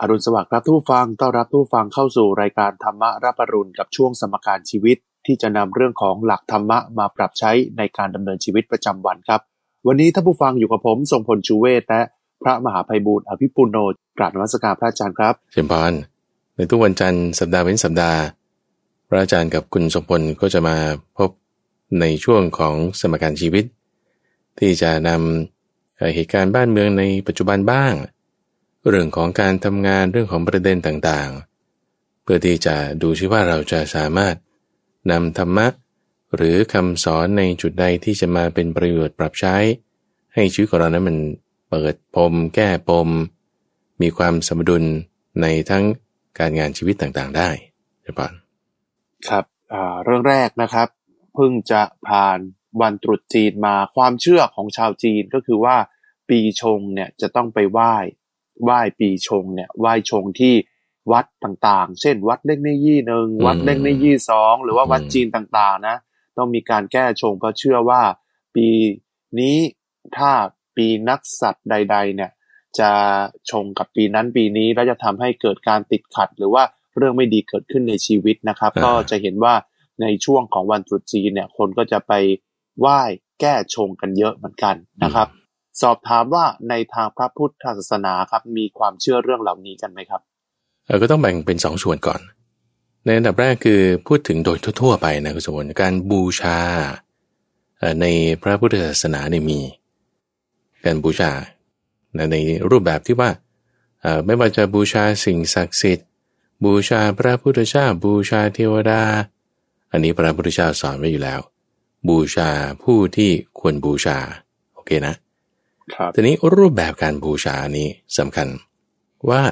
อรุณสวัสดิ์ครับทุกฟัง ต้อนรับทุกฟังเข้าสู่รายการธรรมะรับปรุณกับช่วงสมการชีวิต ที่จะนำเรื่องของหลักธรรมะมาปรับใช้ในการดำเนินชีวิตประจำวันครับ วันนี้ท่านผู้ฟังอยู่กับผมทรงพลชูเวศและพระมหาภัยบูรณ์อภิปุโนกราบนมัสการพระอาจารย์ครับเชิญพรในทุกวันจันทร์สัปดาห์เว้นสัปดาห์ พระอาจารย์กับคุณสมพลก็จะมาพบในช่วงของสมการชีวิต ที่จะนำเอ่อเหตุการณ์บ้านเมืองในปัจจุบันบ้าง เรื่องของการทำงานเรื่องของประเด็นต่างๆ เพื่อที่จะดูชิว่าเราจะสามารถนำธรรมะ หรือคำสอนในจุดใดที่จะมาเป็นประโยชน์ปรับใช้ ให้ชีวิตของเรานั้นมันเปิดปม แก้ปม มีความสมดุลในทั้งการงานชีวิตต่างๆ ได้ใช่ปะครับเรื่องแรกนะครับเพิ่งจะผ่านวันตรุษจีนมาความเชื่อของชาวจีนก็คือว่าปีชงเนี่ยจะต้องไปไหว้ ไหว้ปีชงเนี่ยไหว้ชงที่วัดต่างๆ เช่น วัดเล่งในยี่หนึ่งวัดเล่งในยี่สองหรือว่าวัดจีนต่างๆ นะ ต้องมีการแก้ชงเพราะเชื่อว่า ปีนี้ถ้าปีนักสัตว์ใด ๆ เนี่ย จะชงกับปีนั้นปีนี้แล้วจะทำให้เกิดการติดขัด หรือว่าเรื่องไม่ดีเกิดขึ้นในชีวิตนะครับอ่าก็จะเห็นว่าในช่วงของวันตรุษจีนเนี่ย คนก็จะไปไหว้แก้ชงกันเยอะเหมือนกันนะครับ สอบถามว่าในทางพระพุทธศาสนาครับ มีความเชื่อเรื่องเหล่านี้กันไหมครับเออก็ต้องแบ่งเป็นสองส่วนก่อน ในอันดับแรกคือพูดถึงโดยทั่ว ๆ ไปนะคุณสมบัติการบูชาในพระพุทธศาสนาเนี่ยมี การบูชาในรูปแบบที่ว่าไม่ว่าจะบูชาสิ่งศักดิ์สิทธิ์ บูชาพระพุทธเจ้าบูชาเทวดา อันนี้พระพุทธเจ้าสอนไว้อยู่แล้ว บูชาผู้ที่ควรบูชา โอเคนะ ทีนี้รูปแบบการบูชานี้สำคัญ ว่า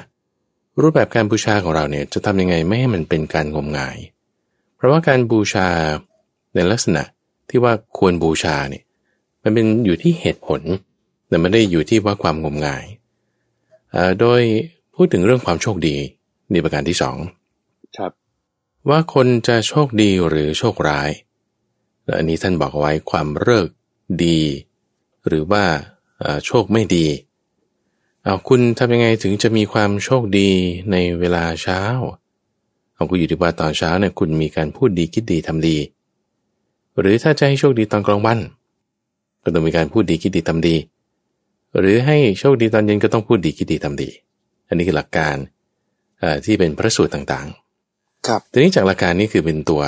รูปแบบการบูชาของเราเนี่ยจะทำยังไงไม่ให้มันเป็นการงมงาย เพราะว่าการบูชาในลักษณะที่ว่าควรบูชาเนี่ยมันเป็นอยู่ที่เหตุผลแต่ไม่ได้อยู่ที่ว่าความงมงายเอ่อโดยพูดถึงเรื่องความโชคดีในประการที่สองครับ ว่าคนจะโชคดีหรือโชคร้ายและอันนี้ท่านบอกเอาไว้ความเลิกษ์ดี หรือว่าเอ่อ โชคไม่ดีเอาคุณทำยังไงถึงจะมีความโชคดีในเวลาเช้าเอาคุณอยู่ที่ว่าตอนเช้าเนี่ยคุณมีการพูดดีคิดดีทำดี หรือถ้าจะให้โชคดีตอนกลางวัน ก็ต้องมีการพูดดีคิดดีทำดี หรือให้โชคดีตอนเย็นก็ต้องพูดดีคิดดีทำดี อันนี้คือหลักการเอ่อที่เป็นพระสูตรต่างๆ ครับทีนี้จากหลักการนี้คือเป็นตัว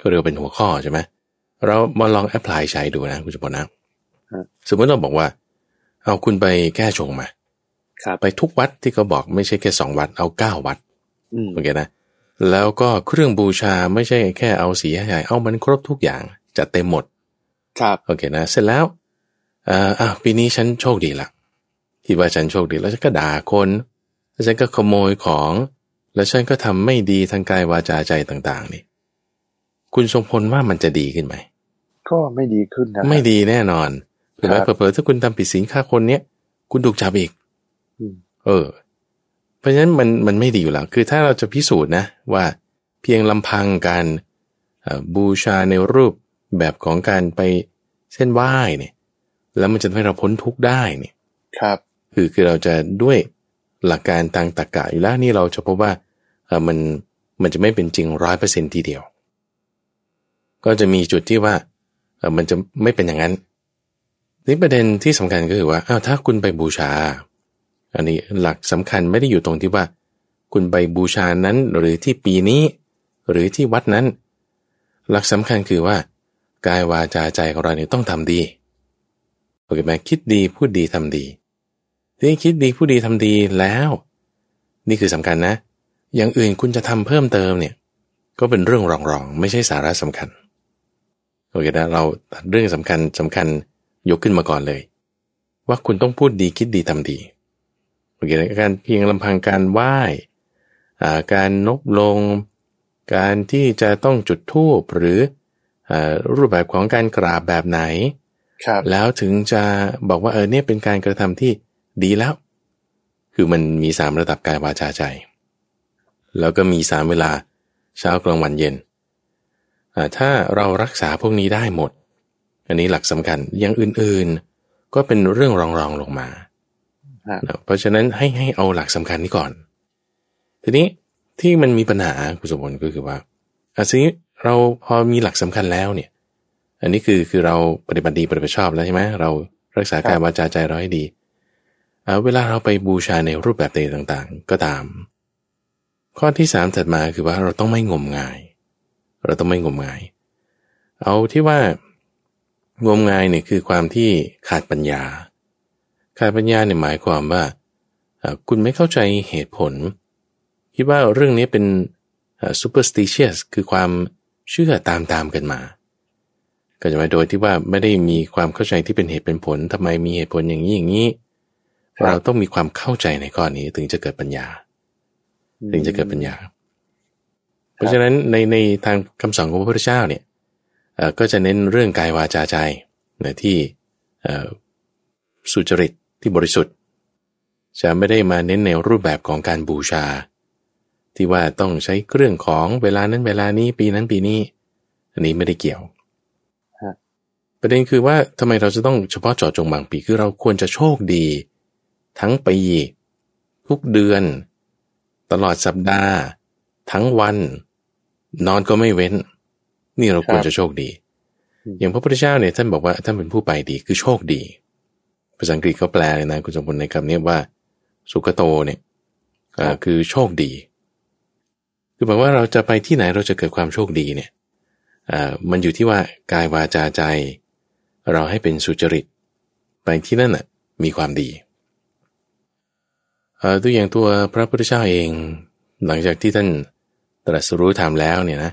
ก็เรียกว่าเป็นหัวข้อใช่ไหมเรามาลองแอพพลายใช้ดูนะคุณจุปนะสมมติเราบอกว่า เอาคุณไปแก้ชงมาครับไปทุกวัดที่เขาบอกไม่ใช่แค่สองวัดเอาเก้าวัดอืมโอเคนะแล้วก็เครื่องบูชาไม่ใช่แค่เอาสีใหญ่เอามันครบทุกอย่างจัดเต็มหมด ครับโอเคนะเสร็จแล้วอ่าอะปีนี้ฉันโชคดีละคิดว่าฉันโชคดีแล้วฉันก็ด่าคนแล้วฉันก็ขโมยของ แล้วฉันก็ทำไม่ดีทางกายวาจาใจต่างๆ นี่ คุณทรงพลว่ามันจะดีขึ้นไหมก็ไม่ดีขึ้นนะไม่ดีแน่นอน ถูกไหมครับเผลอๆถ้าคุณทำผิดศีลฆ่าคนเนี้ยคุณถูกจับอีกอืมเออ เพราะฉะนั้นมันมันไม่ดีอยู่แล้ว คือถ้าเราจะพิสูจน์นะว่าเพียงลำพังการเอ่อบูชาในรูปแบบของการไปเส้นไหว้เนี่ย แล้วมันจะทำให้เราพ้นทุกข์ได้เนี่ย ครับ คือคือเราจะด้วยหลักการทางตรรกะอยู่แล้วนี่เราจะพบว่าเออมันมันจะไม่เป็นจริงร้อยเปอร์เซ็นทีเดียว ก็จะมีจุดที่ว่าเออมันจะไม่เป็นอย่างนั้น นี่ประเด็นที่สำคัญก็คือว่าอ้าวถ้าคุณไปบูชา อันนี้หลักสำคัญไม่ได้อยู่ตรงที่ว่า คุณไปบูชานั้นหรือที่ปีนี้ หรือที่วัดนั้น หลักสำคัญคือว่า กายวาจาใจของเราเนี่ยต้องทำดีโอเคไหมคิดดีพูดดีทำดีที่คิดดีผู้ดีทำดีแล้ว นี่คือสำคัญนะ อย่างอื่นคุณจะทำเพิ่มเติมเนี่ย ก็เป็นเรื่องรองๆ ไม่ใช่สาระสำคัญโอเคนะเราตัดเรื่องสำคัญสำคัญ ยกขึ้นมาก่อนเลย ว่าคุณต้องพูดดีคิดดีทำดีโอเคนะการเพียงลำพังการไหว้อ่าการนบลง การที่จะต้องจุดธูปหรืออารูปแบบของการกราบแบบไหนครับแล้วถึงจะบอกว่าเออเนี่ยเป็นการกระทำที่ดีแล้ว คือมันมีสามระดับกายวาจาใจ แล้วก็มีสามเวลาเช้ากลางวันเย็นอ่าถ้าเรารักษาพวกนี้ได้หมด อันนี้หลักสำคัญอย่างอื่นๆ ก็เป็นเรื่องรองๆลงมาฮะนะเพราะฉะนั้นให้ให้เอาหลักสำคัญนี้ก่อน ทีนี้ที่มันมีปัญหาคุณสมบัติก็คือว่าอาทีนี้เราพอมีหลักสำคัญแล้วเนี่ย อันนี้คือคือเราปฏิบัติดีปฏิบัติชอบแล้วใช่ไหมเรารักษากายวาจาใจเราให้ดีเวลาเราไปบูชาในรูปแบบต่างๆ ก็ตาม ข้อที่สามถัดมาคือว่าเราต้องไม่งมงาย เราต้องไม่งมงาย เอาที่ว่า งมงายเนี่ยคือความที่ขาดปัญญา ขาดปัญญาเนี่ยหมายความว่า คุณไม่เข้าใจเหตุผล คิดว่าเรื่องนี้เป็น superstitious คือความเชื่อตามตามกันมา ก็จะมาโดยที่ว่าไม่ได้มีความเข้าใจที่เป็นเหตุเป็นผลทำไมมีเหตุผลอย่างนี้อย่างนี้ เราต้องมีความเข้าใจในข้อนี้ถึงจะเกิดปัญญา ถึงจะเกิดปัญญา เพราะฉะนั้นในในทางคำสอนของพระพุทธเจ้าเนี่ย ก็จะเน้นเรื่องกายวาจาใจนะที่สุจริตที่บริสุทธิ์ จะไม่ได้มาเน้นในรูปแบบของการบูชา ที่ว่าต้องใช้เครื่องของเวลานั้นเวลานี้ปีนั้นปีนี้ อันนี้ไม่ได้เกี่ยวประเด็นคือว่าทำไมเราจะต้องเฉพาะเจาะจงบางปีคือเราควรจะโชคดี ทั้งปีทุกเดือน ตลอดสัปดาห์ ทั้งวัน นอนก็ไม่เว้น นี่เราควรจะโชคดี อย่างพระพุทธเจ้าเนี่ยท่านบอกว่าท่านเป็นผู้ไปดีคือโชคดี ภาษาอังกฤษเขาแปลเลยนะคุณสมบูรณ์ในคำนี้ว่า สุขโตเนี่ยคือโชคดี คือหมายว่าเราจะไปที่ไหนเราจะเกิดความโชคดีเนี่ยมันอยู่ที่ว่ากายวาจาใจ เราให้เป็นสุจริต ไปที่นั่นน่ะมีความดีตัวอย่างตัวพระพุทธเจ้าเอง หลังจากที่ท่านตรัสรู้ธรรมแล้วเนี่ยนะ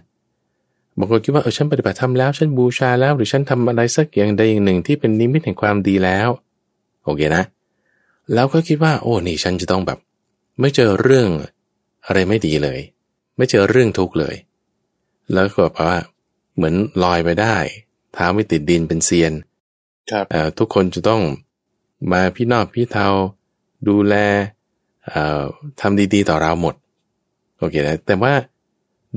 บางคนคิดว่าเออฉันปฏิบัติธรรมแล้ว ฉันบูชาแล้ว หรือฉันทำอะไรสักอย่างใดอย่างหนึ่งที่เป็นนิมิตแห่งความดีแล้วโอเคนะ แล้วก็คิดว่า โอ้นี่ฉันจะต้องแบบ ไม่เจอเรื่องอะไรไม่ดีเลย ไม่เจอเรื่องทุกข์เลย แล้วก็แบบว่า เหมือนลอยไปได้เท้าไม่ติดดินเป็นเซียนครับทุกคนจะต้องมาพี่นอกพี่เทาดูแลทำดีๆ ต่อเราหมดโอเคนะแต่ว่า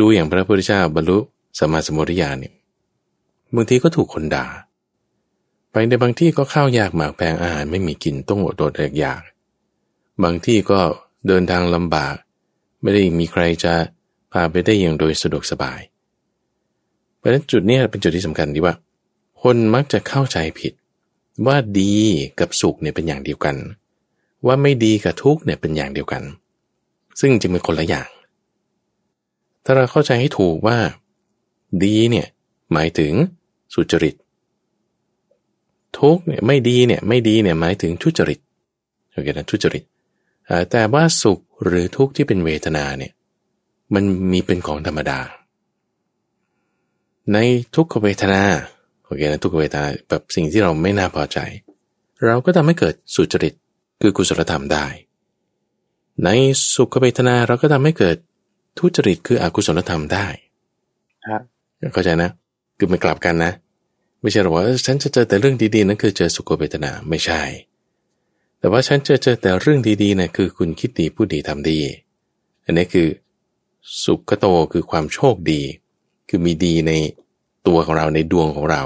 ดูอย่างพระพุทธเจ้าบรรลุ สมาสมุริยาเนี่ยบางทีก็ถูกคนด่า ไปในบางที่ก็ข้าวยากหมากแพงอาหารไม่มีกินต้องอดอดอยาก บางที่ก็เดินทางลำบาก ไม่ได้มีใครจะพาไปได้อย่างโดยสะดวกสบาย เพราะฉะนั้นจุดนี้เป็นจุดที่สำคัญที่ว่า คนมักจะเข้าใจผิด ว่าดีกับสุขเนี่ยเป็นอย่างเดียวกัน ว่าไม่ดีกับทุกเนี่ยเป็นอย่างเดียวกัน ซึ่งจริงเป็นคนละอย่าง ถ้าเราเข้าใจให้ถูกว่า ดีเนี่ยหมายถึงสุจริต ทุกเนี่ยไม่ดีเนี่ยไม่ดีเนี่ยหมายถึงทุจริตโอเคนะทุจริตแต่ว่าสุขหรือทุกข์ที่เป็นเวทนาเนี่ยมันมีเป็นของธรรมดา ในทุกขเวทนาโอเคนะทุกขเวทนาแบบสิ่งที่เราไม่น่าพอใจ เราก็ทำให้เกิดสุจริตคือกุศลธรรมได้ ในสุขเวทนาเราก็ทำให้เกิดทุจริตคืออกุศลธรรมได้ เข้าใจนะคือมันกลับกันนะ ไม่ใช่หรอกว่าฉันจะเจอแต่เรื่องดีๆนั่นคือเจอสุขเวทนาไม่ใช่ แต่ว่าฉันเจอเจอแต่เรื่องดีๆนะคือคุณคิดดีพูดดีทำดี อันนี้คือสุขโตคือความโชคดี คือมีดีในตัวของเราในดวงของเรา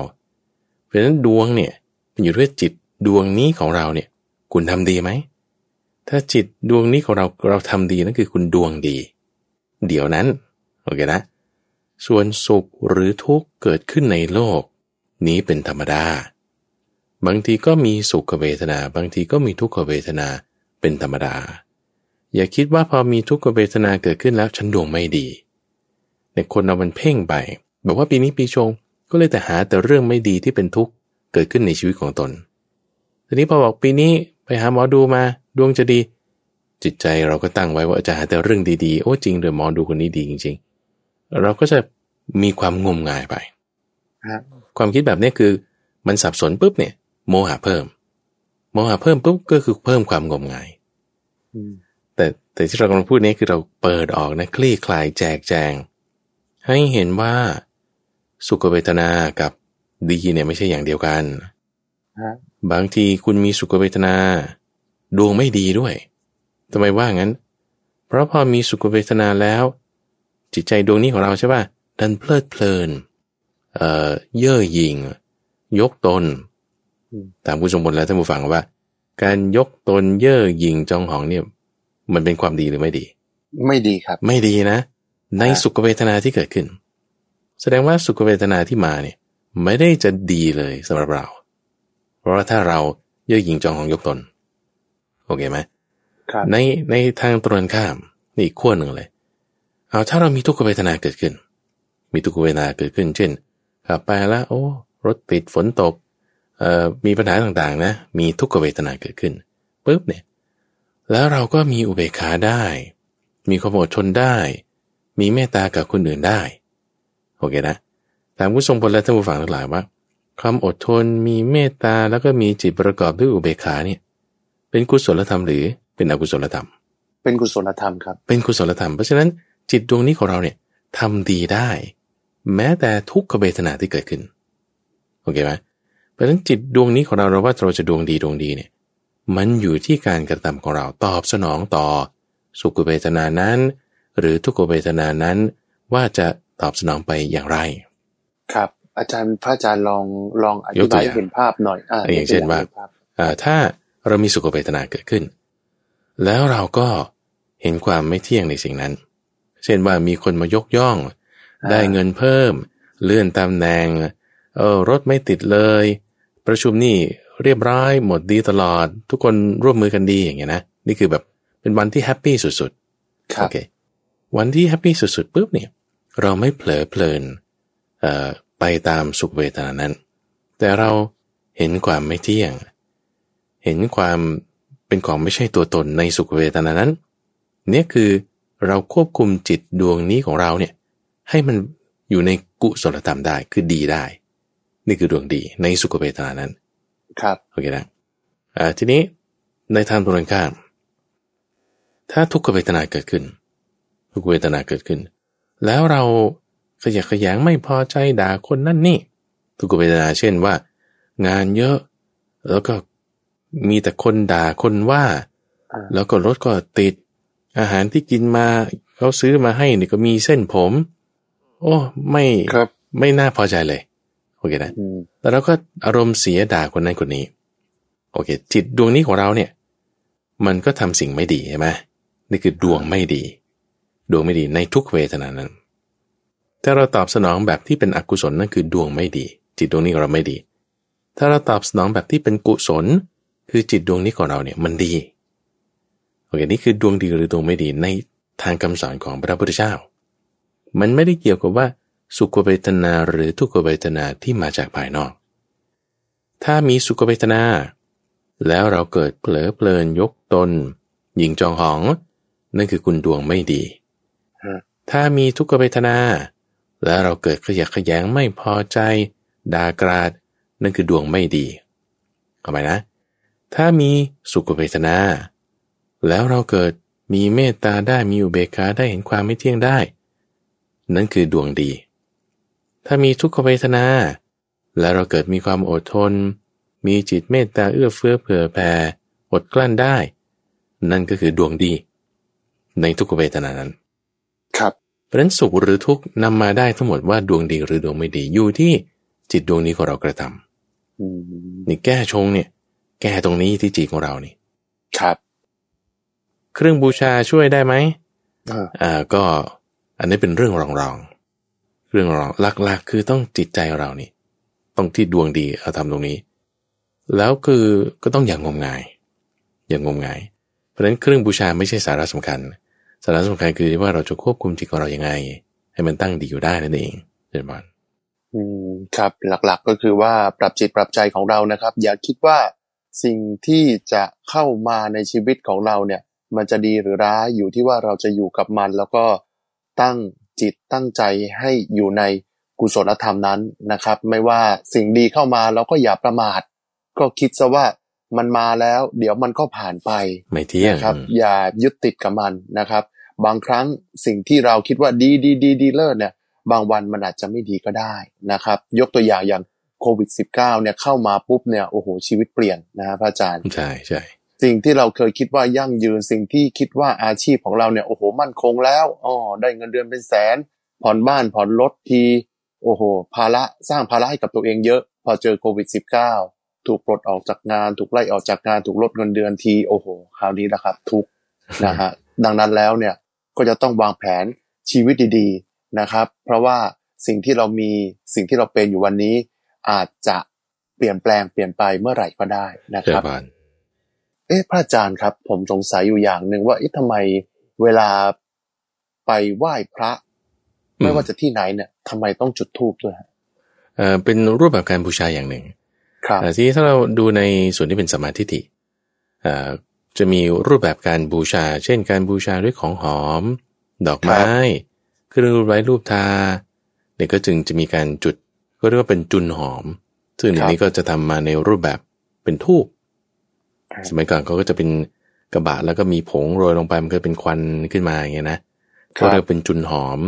เพราะฉะนั้นดวงเนี่ยเป็นอยู่ด้วยจิตดวงนี้ของเราเนี่ย คุณทำดีไหมถ้าจิตดวงนี้ของเราเราทำดีนั่นคือคุณดวงดี เดี๋ยวนั้นโอเคนะ ส่วนสุขหรือทุกข์เกิดขึ้นในโลก นี้เป็นธรรมดา บางทีก็มีสุขเวทนา บางทีก็มีทุกขเวทนาเป็นธรรมดา อย่าคิดว่าพอมีทุกขเวทนาเกิดขึ้นแล้วฉันดวงไม่ดีในคนเรามันเพ่งไปบอกว่าปีนี้ปีชงก็เลยแต่หาแต่เรื่องไม่ดีที่เป็นทุกข์เกิดขึ้นในชีวิตของตน ทีนี้พอบอกปีนี้ไปหาหมอดูมาดวงจะดี จิตใจเราก็ตั้งไว้ว่าจะหาแต่เรื่องดีๆ โอ้จริงเดี๋ยวหมอดูคนนี้ดีจริง เราก็จะมีความงมงายไป ความคิดแบบนี้คือมันสับสนปุ๊บเนี่ย โมหะเพิ่ม โมหะเพิ่มปุ๊บก็คือเพิ่มความงมงายแต่แต่ที่เรากำลังพูดนี้คือเราเปิดออกนะคลี่คลายแจกแจง ให้เห็นว่าสุขเวทนากับดีเนี่ยไม่ใช่อย่างเดียวกัน บางทีคุณมีสุขเวทนา ดวงไม่ดีด้วยทำไมว่างั้น เพราะพอมีสุขเวทนาแล้ว จิตใจดวงนี้ของเราใช่ป่ะดันเพลิดเพลิน เอ่อเย่อหยิ่ง ยกตน ตามผู้ชมบนแล้วท่านผู้ฟังว่า การยกตนเย่อหยิ่งจองหองเนี่ย มันเป็นความดีหรือไม่ดี ไม่ดีครับ ไม่ดีนะ ในอ่าสุขเวทนาที่เกิดขึ้น แสดงว่าสุขเวทนาที่มาเนี่ย ไม่ได้จะดีเลยสำหรับเรา เพราะว่าถ้าเราเย่อหยิ่งจองของยกตน โอเคไหมครับในในทางตรงข้าม นี่อีกขั้วหนึ่งเลย เอาถ้าเรามีทุกขเวทนาเกิดขึ้น มีทุกขเวทนาเกิดขึ้น เช่นขับไปแล้ว โอ้ รถติดฝนตกเอ่อมีปัญหาต่างๆนะ มีทุกขเวทนาเกิดขึ้นปุ๊บเนี่ยแล้วเราก็มีอุเบกขาได้ มีความอดทนได้ มีเมตตากับคนอื่นได้โอเคนะถามผู้ทรงพลและท่านผู้ฟังทั้งหลายว่าความอดทนมีเมตตาแล้วก็มีจิตประกอบด้วยอุเบกขาเนี่ย เป็นกุศลธรรมหรือเป็นอกุศลธรรม เป็นกุศลธรรมครับ เป็นกุศลธรรมเพราะฉะนั้น จิตดวงนี้ของเราเนี่ยทำดีได้ แม้แต่ทุกขเวทนาที่เกิดขึ้นโอเคไหมเพราะฉะนั้นจิตดวงนี้ของเราเราว่าเราจะดวงดีดวงดีเนี่ย มันอยู่ที่การกระทำของเราตอบสนองต่อ สุขเวทนานั้น หรือทุกขเวทนานั้น ว่าจะตอบสนองไปอย่างไร ครับ อาจารย์พระอาจารย์ลองลองอยธิกตับาวยอย่างให้เห็นภาพหน่อยอ่าอย่างเช่นว่าครับอ่าถ้าเรามีสุขเวทนาเกิดขึ้น แล้วเราก็เห็นความไม่เที่ยงในสิ่งนั้น เช่นว่ามีคนมายกย่อง ได้เงินเพิ่ม เลื่อนตำแหน่งเออรถไม่ติดเลย ประชุมนี่เรียบร้อยหมดดีตลอด ทุกคนร่วมมือกันดีอย่างเงี้ยนะนี่คือแบบเป็นวันที่ happy สุดๆครัโอบเควันที่ happy สุดๆปุ๊บเนี่ยเราไม่เผลอเพลินเอ่อไปตามสุขเวทนานั้น แต่เราเห็นความไม่เที่ยง เห็นความเป็นของไม่ใช่ตัวตนในสุขเวทนานั้น เนี่ยคือ เราควบคุมจิตดวงนี้ของเราเนี่ยให้มันอยู่ในกุศลธรรมได้คือดีได้ นี่คือดวงดีในสุขเวทนานั้น ครับโอเคนะอ่าทีนี้ในทางตรงข้าม ถ้าทุกขเวทนาเกิดขึ้น ทุกเวทนาเกิดขึ้น แล้วเราขยักขยงไม่พอใจด่าคนนั่นนี่ ทุกขเวทนาเช่นว่า งานเยอะแล้วก็มีแต่คนด่าคนว่าอ่าแล้วก็รถก็ติด อาหารที่กินมาเขาซื้อมาให้นี่ก็มีเส้นผม โอ้ไม่ครับ ไม่น่าพอใจเลย โอเคนะอืมแล้วเราก็อารมณ์เสียด่าคนนั้นคนนี้ โอเค จิตดวงนี้ของเราเนี่ย มันก็ทำสิ่งไม่ดีใช่ไหมนี่คือดวงไม่ดี ดวงไม่ดีในทุกเวทนานั้น ถ้าเราตอบสนองแบบที่เป็นอกุศลนั่นคือดวงไม่ดี จิตดวงนี้ของเราไม่ดี ถ้าเราตอบสนองแบบที่เป็นกุศล คือจิตดวงนี้ของเราเนี่ยมันดีโอ เคนี่คือดวงดีหรือดวงไม่ดีในทางคำสอนของพระพุทธเจ้า มันไม่ได้เกี่ยวกับว่าสุขเวทนาหรือทุกขเวทนาที่มาจากภายนอก ถ้ามีสุขเวทนา แล้วเราเกิดเผลอเพลินยกตน หญิงจองหอง นั่นคือคุณดวงไม่ดีฮะถ้ามีทุกขเวทนา แล้วเราเกิดขยักขยงไม่พอใจด่ากราด นั่นคือดวงไม่ดีเข้าไหมนะ ถ้ามีสุขเวทนา แล้วเราเกิดมีเมตตาได้มีอุเบกขาได้เห็นความไม่เที่ยงได้ นั่นคือดวงดี ถ้ามีทุกขเวทนา แล้วเราเกิดมีความอดทน มีจิตเมตตาเอื้อเฟื้อเผื่อแผ่อดกลั้นได้ นั่นก็คือดวงดี ในทุกขเวทนานั้น ครับเพราะฉะนั้นสุขหรือทุกข์นำมาได้ทั้งหมดว่าดวงดีหรือดวงไม่ดีอยู่ที่จิตดวงนี้ของเรากระทำอืมนี่แก้ชงเนี่ย แก้ตรงนี้ที่จิตของเรานี่ ครับ เครื่องบูชาช่วยได้ไหมอ่าอ่าก็อันนี้เป็นเรื่องรองรองๆเรื่องรองหลักๆ คือต้องจิตใจเรานี่ต้องที่ดวงดีเอาทำตรงนี้ แล้วคือก็ต้องอย่างงมงาย อย่างงมงาย เพราะฉะนั้นเครื่องบูชาไม่ใช่สาระสำคัญ สาระสำคัญคือว่าเราจะควบคุมจิตของเรายังไง ให้มันตั้งดีอยู่ได้นั่นเองเจริญพรอืมครับหลักๆก็คือว่าปรับจิตปรับใจของเรานะครับ อย่าคิดว่าสิ่งที่จะเข้ามาในชีวิตของเราเนี่ย มันจะดีหรือร้ายอยู่ที่ว่าเราจะอยู่กับมัน แล้วก็ตั้งจิตตั้งใจให้อยู่ในกุศลธรรมนั้นนะครับ ไม่ว่าสิ่งดีเข้ามาเราก็อย่าประมาท ก็คิดซะว่ามันมาแล้ว เดี๋ยวมันก็ผ่านไปไม่เที่ยงนะครับอืมอย่ายึดติดกับมันนะครับ บางครั้งสิ่งที่เราคิดว่าดีดีดีดีเลิศเนี่ย บางวันมันอาจจะไม่ดีก็ได้นะครับ ยกตัวอย่างอย่างโควิด -19 เนี่ยเข้ามาปุ๊บเนี่ยโอ้โหชีวิตเปลี่ยนนะฮะพระอาจารย์ใช่ใช่ สิ่งที่เราเคยคิดว่ายั่งยืนสิ่งที่คิดว่าอาชีพของเราเนี่ยโอ้โหมั่นคงแล้วอ๋อได้เงินเดือนเป็นแสน ผ่อนบ้านผ่อนรถทีโอ้โหภาระสร้างภาระให้กับตัวเองเยอะ พอเจอโควิด -19 ถูกปลดออกจากงาน ถูกไล่ออกจากงานถูกลดเงินเดือนทีโอ้โหคราวนี้นะครับ ทุกนะฮะดังนั้นแล้วเนี่ยก็จะต้องวางแผนชีวิตดีๆนะครับ เพราะว่าสิ่งที่เรามีสิ่งที่เราเป็นอยู่วันนี้ อาจจะเปลี่ยนแปลงเปลี่ยนไปเมื่อไหร่ก็ได้นะครับ เอ๊ะพระอาจารย์ครับ ผมสงสัยอยู่อย่างหนึ่งว่าเอ๊ะทำไมเวลาไปไหว้พระ ไม่ว่าจะที่ไหนเนี่ยทำไมต้องจุดธูปด้วยเอ่อเป็นรูปแบบการบูชาอย่างหนึ่งครับที่ถ้าเราดูในส่วนที่เป็นสมาธิิเอ่อจะมีรูปแบบการบูชา เช่น การบูชาด้วยของหอม ดอกไม้เครื่องรูปไร้รูปทาเนี่ยก็จึงจะมีการจุดก็เรียกว่าเป็นจุนหอม ซึ่งอันนี้ก็จะทำมาในรูปแบบเป็นทูบ สมัยก่อนเขาก็จะเป็นกระบะแล้วก็มีผงโรยลงไปมันก็เป็นควันขึ้นมาอย่างเงี้ยนะก็เรียกเป็นจุนหอม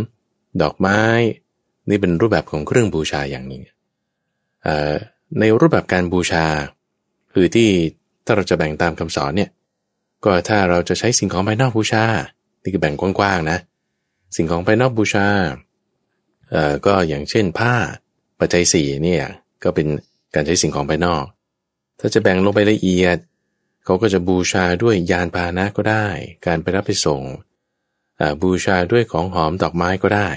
ดอกไม้ นี่เป็นรูปแบบของเครื่องบูชาอย่างนี้ในรูปแบบการบูชา คือที่ถ้าเราจะแบ่งตามคำสอนเนี่ย ก็ถ้าเราจะใช้สิ่งของภายนอกบูชา นี่คือแบ่งกว้างๆนะ สิ่งของภายนอกบูชาเอ่อก็อย่างเช่นผ้าปัจจัยสี่เนี่ยก็เป็นการใช้สิ่งของภายนอก ถ้าจะแบ่งลงไปละเอียด เขาก็จะบูชาด้วยยานพาหนะก็ได้ การไปรับไปส่งบูชาด้วยของหอมดอกไม้ก็ได้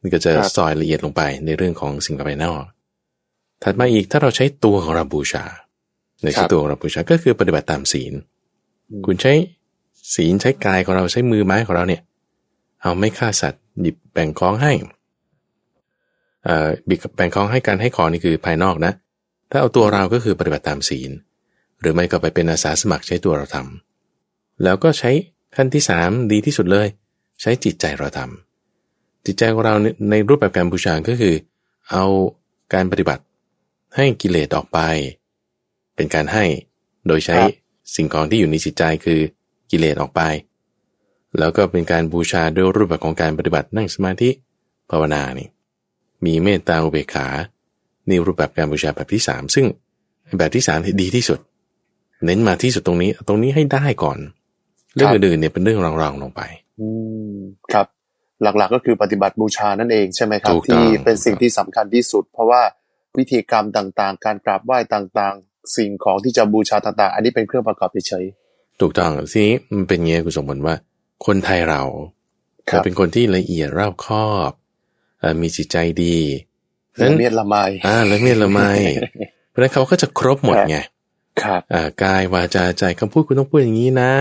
นี่ก็จะซอยละเอียดลงไปในเรื่องของสิ่งภายนอก ถัดมาอีกถ้าเราใช้ตัวของเราบูชา ในใช้ตัวของเราบูชาก็คือปฏิบัติตามศีล คุณใช้ศีลใช้กายของเราใช้มือไม้ของเราเนี่ย เอาไม่ฆ่าสัตว์หยิบแบ่งของให้บิแบ่งของให้การให้ของนี่คือภายนอกนะ ถ้าเอาตัวเราก็คือปฏิบัติตามศีล หรือไม่ก็ไปเป็นอาสาสมัครใช้ตัวเราทำแล้วก็ใช้ขั้นที่สามดีที่สุดเลย ใช้จิตใจเราทำจิตใจของเราในรูปแบบการบูชาก็คือ เอาการปฏิบัติให้กิเลสออกไป เป็นการให้โดยใช้สิ่งของที่อยู่ในจิตใจคือกิเลสออกไป แล้วก็เป็นการบูชาด้วยรูปแบบของการปฏิบัตินั่งสมาธิภาวนานี่มีเมตตาอุเบกขา นี่รูปแบบการบูชาแบบที่สามซึ่งแบบที่สามที่ดีที่สุด เน้นมาที่สุดตรงนี้ ตรงนี้ให้ได้ก่อน เรื่องอื่นๆเนี่ยเป็นเรื่องรองๆลงไป อืมครับ หลักๆก็คือปฏิบัติบูชานั่นเองใช่ไหมครับ ที่เป็นสิ่งที่สำคัญที่สุด เพราะว่าพิธีกรรมต่างๆ การกราบไหว้ต่างๆ สิ่งของที่จะบูชาต่างๆ อันนี้เป็นเครื่องประกอบเฉยๆถูกต้องทีนี้มันเป็นเงี้ยคุณสมบัติว่า คนไทยเราเราเป็นคนที่ละเอียดรอบคอบมีจิตใจดีละเมียดละไมอ่าละเมียดละไมเพราะนั้นเขาก็จะครบหมดไง ครับอ่ากายวาจาใจคำพูดคุณต้องพูดอย่างนี้นะ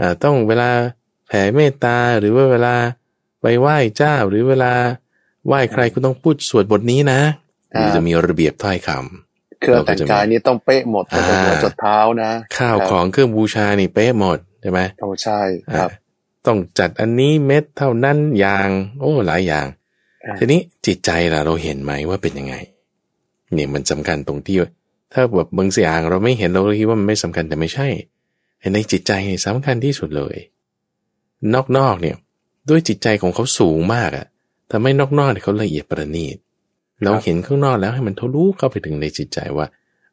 อ่าต้องเวลาแผ่เมตตาหรือว่าเวลาไปไหว้เจ้าหรือเวลาไหว้ใครคุณต้องพูดสวดบทนี้นะจะมีระเบียบถ้อยคำเครื่องแต่งกายนี้ต้องเป๊ะหมดตั้งแต่หัวจดเท้านะข้าวของเครื่องบูชานี่เป๊ะหมดใช่ไหมต้องใช่ครับ ต้องจัดอันนี้เม็ดเท่านั้นอย่างโอ้หลายอย่าง ทีนี้จิตใจล่ะเราเห็นไหมว่าเป็นยังไงเนี่ยมันสำคัญตรงที่ ถ้าแบบบางอย่างเราไม่เห็นเราคิดว่ามันไม่สำคัญแต่ไม่ใช่ ในจิตใจสำคัญที่สุดเลย นอกๆเนี่ยด้วยจิตใจของเขาสูงมากอะทำให้นอกๆเนี่ยเขาละเอียดประณีต เราเห็นข้างนอกแล้วให้มันทะลุเข้าไปถึงในจิตใจว่า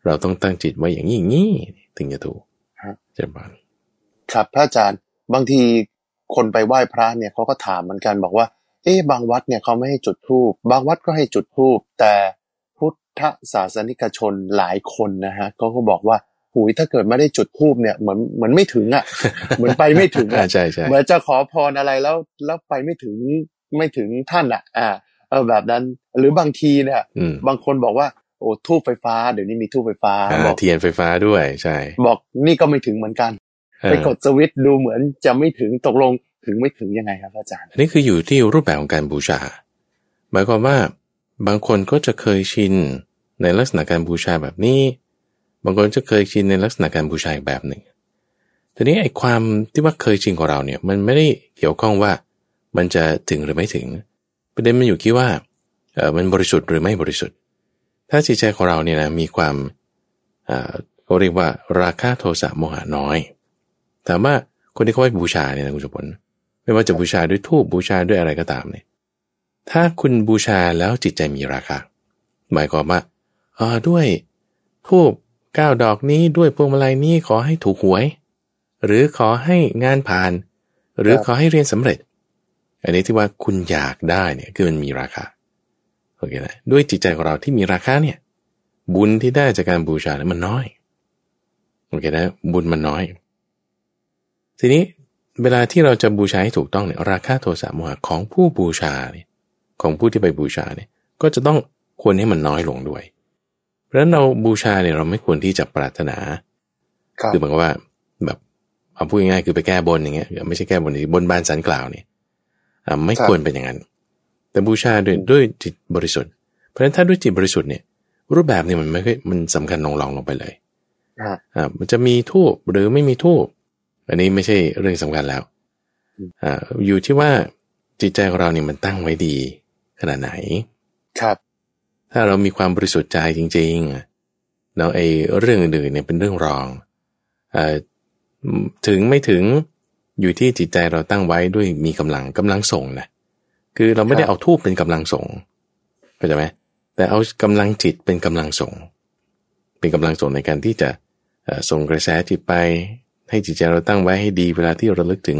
เราต้องตั้งจิตไว้อย่างนี้อย่างนี้ถึงจะถูกเจ้าบ้านครับพระอาจารย์บางทีคนไปไหว้พระเนี่ยเขาก็ถามเหมือนกันบอกว่า เอ๊บางวัดเนี่ยเขาไม่ให้จุดธูปบางวัดก็ให้จุดธูปแต่ พุทธศาสนิกชนหลายคนนะฮะเขาก็บอกว่าหุยถ้าเกิดไม่ได้จุดธูปเนี่ยเหมือนเหมือนไม่ถึงอะ เหมือนไปไม่ถึงอะใช่ใช่เหมือนจะขอพรอะไรแล้วแล้วไปไม่ถึงไม่ถึงท่านอะ อ่า เออแบบนั้น หรือบางทีเนี่ย บางคนบอกว่าโอ้ทูบไฟฟ้าเดี๋ยวนี้มีทูบไฟฟ้าบอกเทียนไฟฟ้าด้วยใช่ บอกนี่ก็ไม่ถึงเหมือนกันไปกดสวิตดูเหมือนจะไม่ถึงตกลงถึงไม่ถึงยังไงครับอาจารย์อันนี้คืออยู่ที่รูปแบบของการบูชา หมายความว่า บางคนก็จะเคยชินในลักษณะการบูชาแบบนี้ บางคนจะเคยชินในลักษณะการบูชาอีกแบบหนึ่ง ทีนี้ไอ้ความที่ว่าเคยชินของเราเนี่ยมันไม่ได้เกี่ยวข้องว่ามันจะถึงหรือไม่ถึง ประเด็นมันอยู่ที่ว่าเออมันบริสุทธิ์หรือไม่บริสุทธิ์ ถ้าจิตใจของเราเนี่ยนะมีความเขาเรียกว่าราคะโทสะโมหะน้อยถามว่าคนที่เขาไปบูชาเนี่ยนะคุณสมบัติไม่ว่าจะบูชาด้วยทูบบูชาด้วยอะไรก็ตามเนี่ย ถ้าคุณบูชาแล้วจิตใจมีราคา หมายความว่าอ่าด้วยทูบเก้าดอกนี้ด้วยพวงมาลัยนี้ขอให้ถูกหวย หรือขอให้งานผ่าน หรือขอให้เรียนสำเร็จ อันนี้ที่ว่าคุณอยากได้เนี่ยคือมันมีราคาโอเคนะด้วยจิตใจของเราที่มีราคาเนี่ย บุญที่ได้จากการบูชาเนี่ยมันน้อยโอเคนะบุญมันน้อย ทีนี้เวลาที่เราจะบูชาให้ถูกต้องเนี่ยราคาโทสะโมหะของผู้บูชาเนี่ย ของผู้ที่ไปบูชาเนี่ยก็จะต้องควรให้มันน้อยลงด้วย เพราะฉะนั้นเราบูชาเนี่ยเราไม่ควรที่จะปรารถนาครับคือเหมือนกับว่าแบบเอาพูดง่ายๆคือไปแก้บนอย่างเงี้ยไม่ใช่แก้บนที่บนบานสันกล่าวเนี่ยอ่าไม่ควรเป็นอย่างนั้น แต่บูชาด้วยด้วยจิตบริสุทธิ์ เพราะฉะนั้นถ้าด้วยจิตบริสุทธิ์เนี่ยรูปแบบเนี่ยมันไม่ค่อยมันสำคัญลองลองลงไปเลยฮะอ่ามันจะมีทูบหรือไม่มีทูบอันนี้ไม่ใช่เรื่องสำคัญแล้วอ่าอยู่ที่ว่าจิตใจของเราเนี่ยมันตั้งไว้ดี ขนาดไหน ครับ ถ้าเรามีความบริสุทธิ์ใจจริงๆแล้วไอ้เรื่องอื่นๆเนี่ยเป็นเรื่องรองเอ่อถึงไม่ถึงอยู่ที่จิตใจเราตั้งไว้ด้วยมีกำลังกำลังส่งนะคือเราไม่ได้ครับเอาทูบเป็นกำลังส่งเข้าใจไหมแต่เอากำลังจิตเป็นกำลังส่ง เป็นกำลังส่งในการที่จะเอ่อส่งกระแสจิตไป ให้จิตใจเราตั้งไว้ให้ดีเวลาที่เราระลึกถึง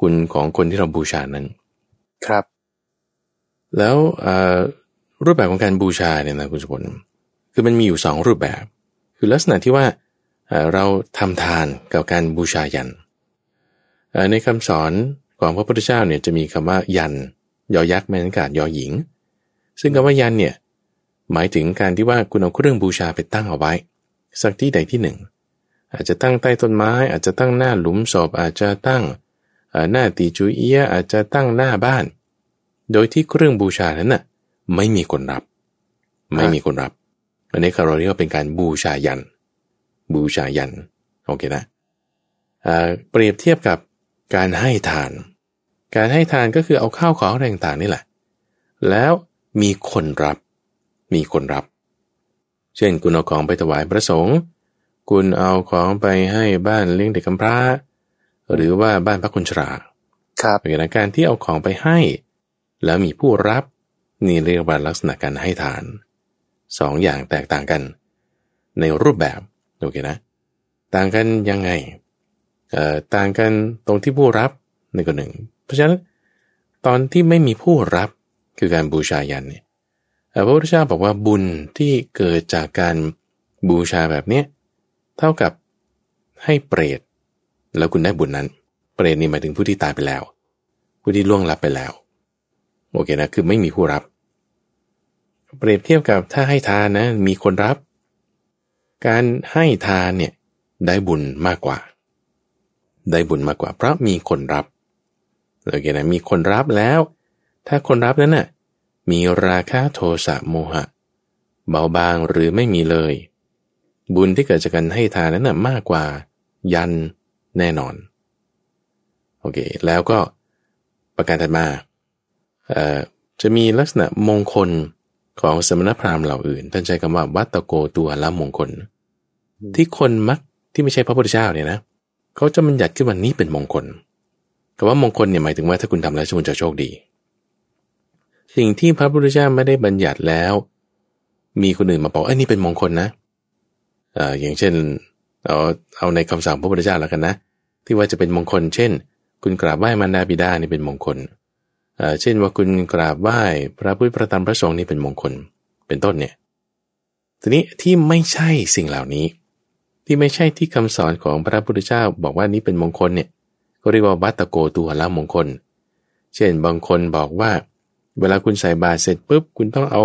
คุณของคนที่เราบูชานั้น ครับ แล้วรูปแบบของการบูชาเนี่ยนะคุณสุพลคือมันมีอยู่สองรูปแบบ คือลักษณะที่ว่าเราทำทานกับการบูชายัน ในคำสอนของพระพุทธเจ้าเนี่ยจะมีคำว่ายันยอยักษ์แมนกาดยอหญิง ซึ่งคำว่ายันเนี่ยหมายถึงการที่ว่าคุณเอาเครื่องบูชาไปตั้งเอาไว้ สักที่ใดที่หนึ่ง อาจจะตั้งใต้ต้นไม้ อาจจะตั้งหน้าหลุมศพอาจจะตั้งหน้าตีจูเอียอาจจะตั้งหน้าบ้าน โดยที่เครื่องบูชานั้นน่ะไม่มีคนรับ ไม่มีคนรับ อันนี้เราเรียกว่าเป็นการบูชายัน บูชายัน โอเคนะอ่าเปรียบเทียบกับการให้ทาน การให้ทานก็คือเอาข้าวของอะไรต่างๆนี่แหละ แล้วมีคนรับ มีคนรับ เช่นคุณเอาของไปถวายพระสงฆ์ คุณเอาของไปให้บ้านเลี้ยงเด็กกำพร้า หรือว่าบ้านพักคนชรา ครับเป็นการที่เอาของไปให้ แล้วมีผู้รับ นี่เรียกว่าลักษณะการให้ทานสองอย่างแตกต่างกัน ในรูปแบบโอเคนะ ต่างกันยังไงเอ่อต่างกันตรงที่ผู้รับในก็หนึ่ง เพราะฉะนั้นตอนที่ไม่มีผู้รับคือการบูชายันเนี่ยพระพุทธเจ้าบอกว่าบุญที่เกิดจากการบูชาแบบเนี้ยเท่ากับให้เปรตแล้วคุณได้บุญนั้น เปรตนี่หมายถึงผู้ที่ตายไปแล้ว ผู้ที่ล่วงลับไปแล้ว โอเคนะคือไม่มีผู้รับ เปรียบเทียบกับถ้าให้ทานนะมีคนรับ การให้ทานเนี่ยได้บุญมากกว่า ได้บุญมากกว่า เพราะมีคนรับโอเคนะมีคนรับแล้ว ถ้าคนรับนั้นน่ะมีราคะโทสะโมหะ เบาบางหรือไม่มีเลย บุญที่เกิดจากการให้ทานนั้นน่ะมากกว่า ยันแน่นอนโอเค แล้วก็ประการถัดมา จะมีลักษณะมงคลของสมณพราหมณ์เหล่าอื่นท่านใช้คำว่าวัตโกตัวละมงคล ที่คนมักที่ไม่ใช่พระพุทธเจ้าเนี่ยนะเขาจะบัญญัติขึ้นมานี้เป็นมงคลคำว่ามงคลเนี่ยหมายถึงว่าถ้าคุณทำแล้วคุณจะโชคดี สิ่งที่พระพุทธเจ้าไม่ได้บัญญัติแล้ว มีคนอื่นมาบอกไอ้ยนี่เป็นมงคลนะเอ่ออย่างเช่นเอาเอาในคำสั่งพระพุทธเจ้าแล้วกันนะ ที่ว่าจะเป็นมงคล เช่น คุณกราบไหว้มารดาบิดานี่เป็นมงคล เอ่อเช่นว่าคุณกราบไหว้พระพุทธพระธรรมพระสงฆ์นี่เป็นมงคลเป็นต้นเนี่ยทีนี้ที่ไม่ใช่สิ่งเหล่านี้ ที่ไม่ใช่ที่คำสอนของพระพุทธเจ้าบอกว่านี้เป็นมงคลเนี่ยก็เรียกว่าวัตโกตัวละมงคล เช่นบางคนบอกว่า เวลาคุณใส่บาตรเสร็จปุ๊บคุณต้องเอา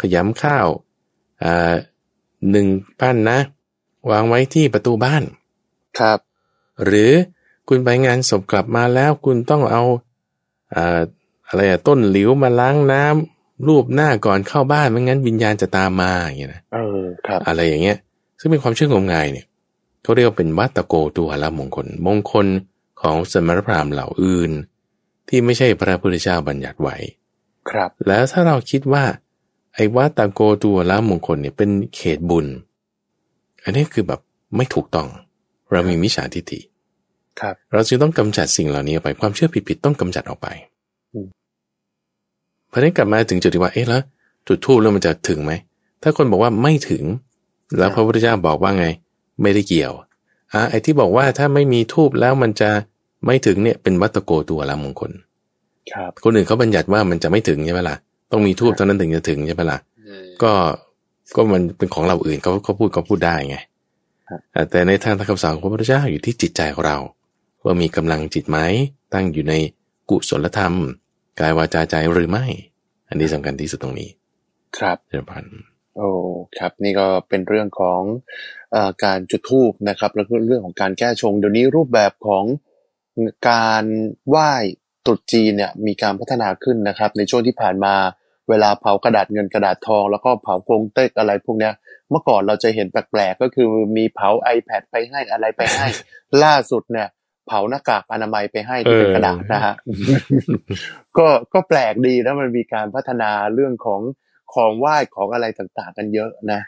ขยำข้าวอ่าหนึ่งปั้นนะ วางไว้ที่ประตูบ้าน ครับ หรือคุณไปงานศพกลับมาแล้วคุณต้องเอา อ่าอะไรอะต้นหลิวมาล้างน้ำรูปหน้าก่อนเข้าบ้านไม่งั้นวิญญาณจะตามมาอย่างเงี้ยนะเออครับ อะไรอย่างเงี้ย ซึ่งเป็นความเชื่องมงายเนี่ยเขาเรียกว่าเป็นวัตโกตัวละมงคล มงคลของสมณพราหมณ์เหล่าอื่น ที่ไม่ใช่พระพุทธเจ้าบัญญัติไว้ครับ แล้วถ้าเราคิดว่าไอ้วัตโกตัวละมงคลเนี่ยเป็นเขตบุญ อันนี้คือแบบไม่ถูกต้อง เรามีมิจฉาทิฏฐิครับ เราจึงต้องกำจัดสิ่งเหล่านี้ออกไปความเชื่อผิดๆต้องกำจัดออกไปอืมเพ ราะฉะนั้นกลับมาถึงจุดที่ว่าเอ๊ะแล้วจุดทูบแล้วมันจะถึงไหม ถ้าคนบอกว่าไม่ถึง แล้วพระพุทธเจ้าบอกว่าไง ไม่ได้เกี่ยวอะไอ้ที่บอกว่าถ้าไม่มีทูบแล้วมันจะไม่ถึงเนี่ยเป็นวัตโกตัวละมงคล ครับ คนอื่นเขาบัญญัติว่ามันจะไม่ถึงใช่ไหมล่ะต้องมีทูบเท่านั้นถึงจะถึงใช่ไหมล่ะก็ก็มันเป็นของเราอื่นเขาเขาพูดเขาพูดได้ไงครับอะแต่ในทางทางคำสอนของพระพุทธเจ้าอยู่ที่จิตใจของเรา ว่ามีกำลังจิตไหมตั้งอยู่ในกุศลธรรม กายวาจาใจหรือไม่ อันนี้สำคัญที่สุดตรงนี้ ครับเจริญพันโอ้ครับ นี่ก็เป็นเรื่องของเออการจุดธูปนะครับ แล้วก็เรื่องของการแก้ชงเดี๋ยวนี้รูปแบบของการไหว้ตรุษจีนเนี่ยมีการพัฒนาขึ้นนะครับ ในช่วงที่ผ่านมาเวลาเผากระดาษเงินกระดาษทอง แล้วก็เผากงเต็กอะไรพวกเนี้ยเมื่อก่อนเราจะเห็นแปลกๆก็คือมีเผา iPad ไปให้อะไรไปให้ ล่าสุดเนี่ย เผาหน้ากากอนามัยไปให้ที่เป็นกระดาษนะฮะก็ก็แปลกดีนะมันมีการพัฒนาเรื่องของของไหว้ของอะไรต่างๆ กันเยอะนะ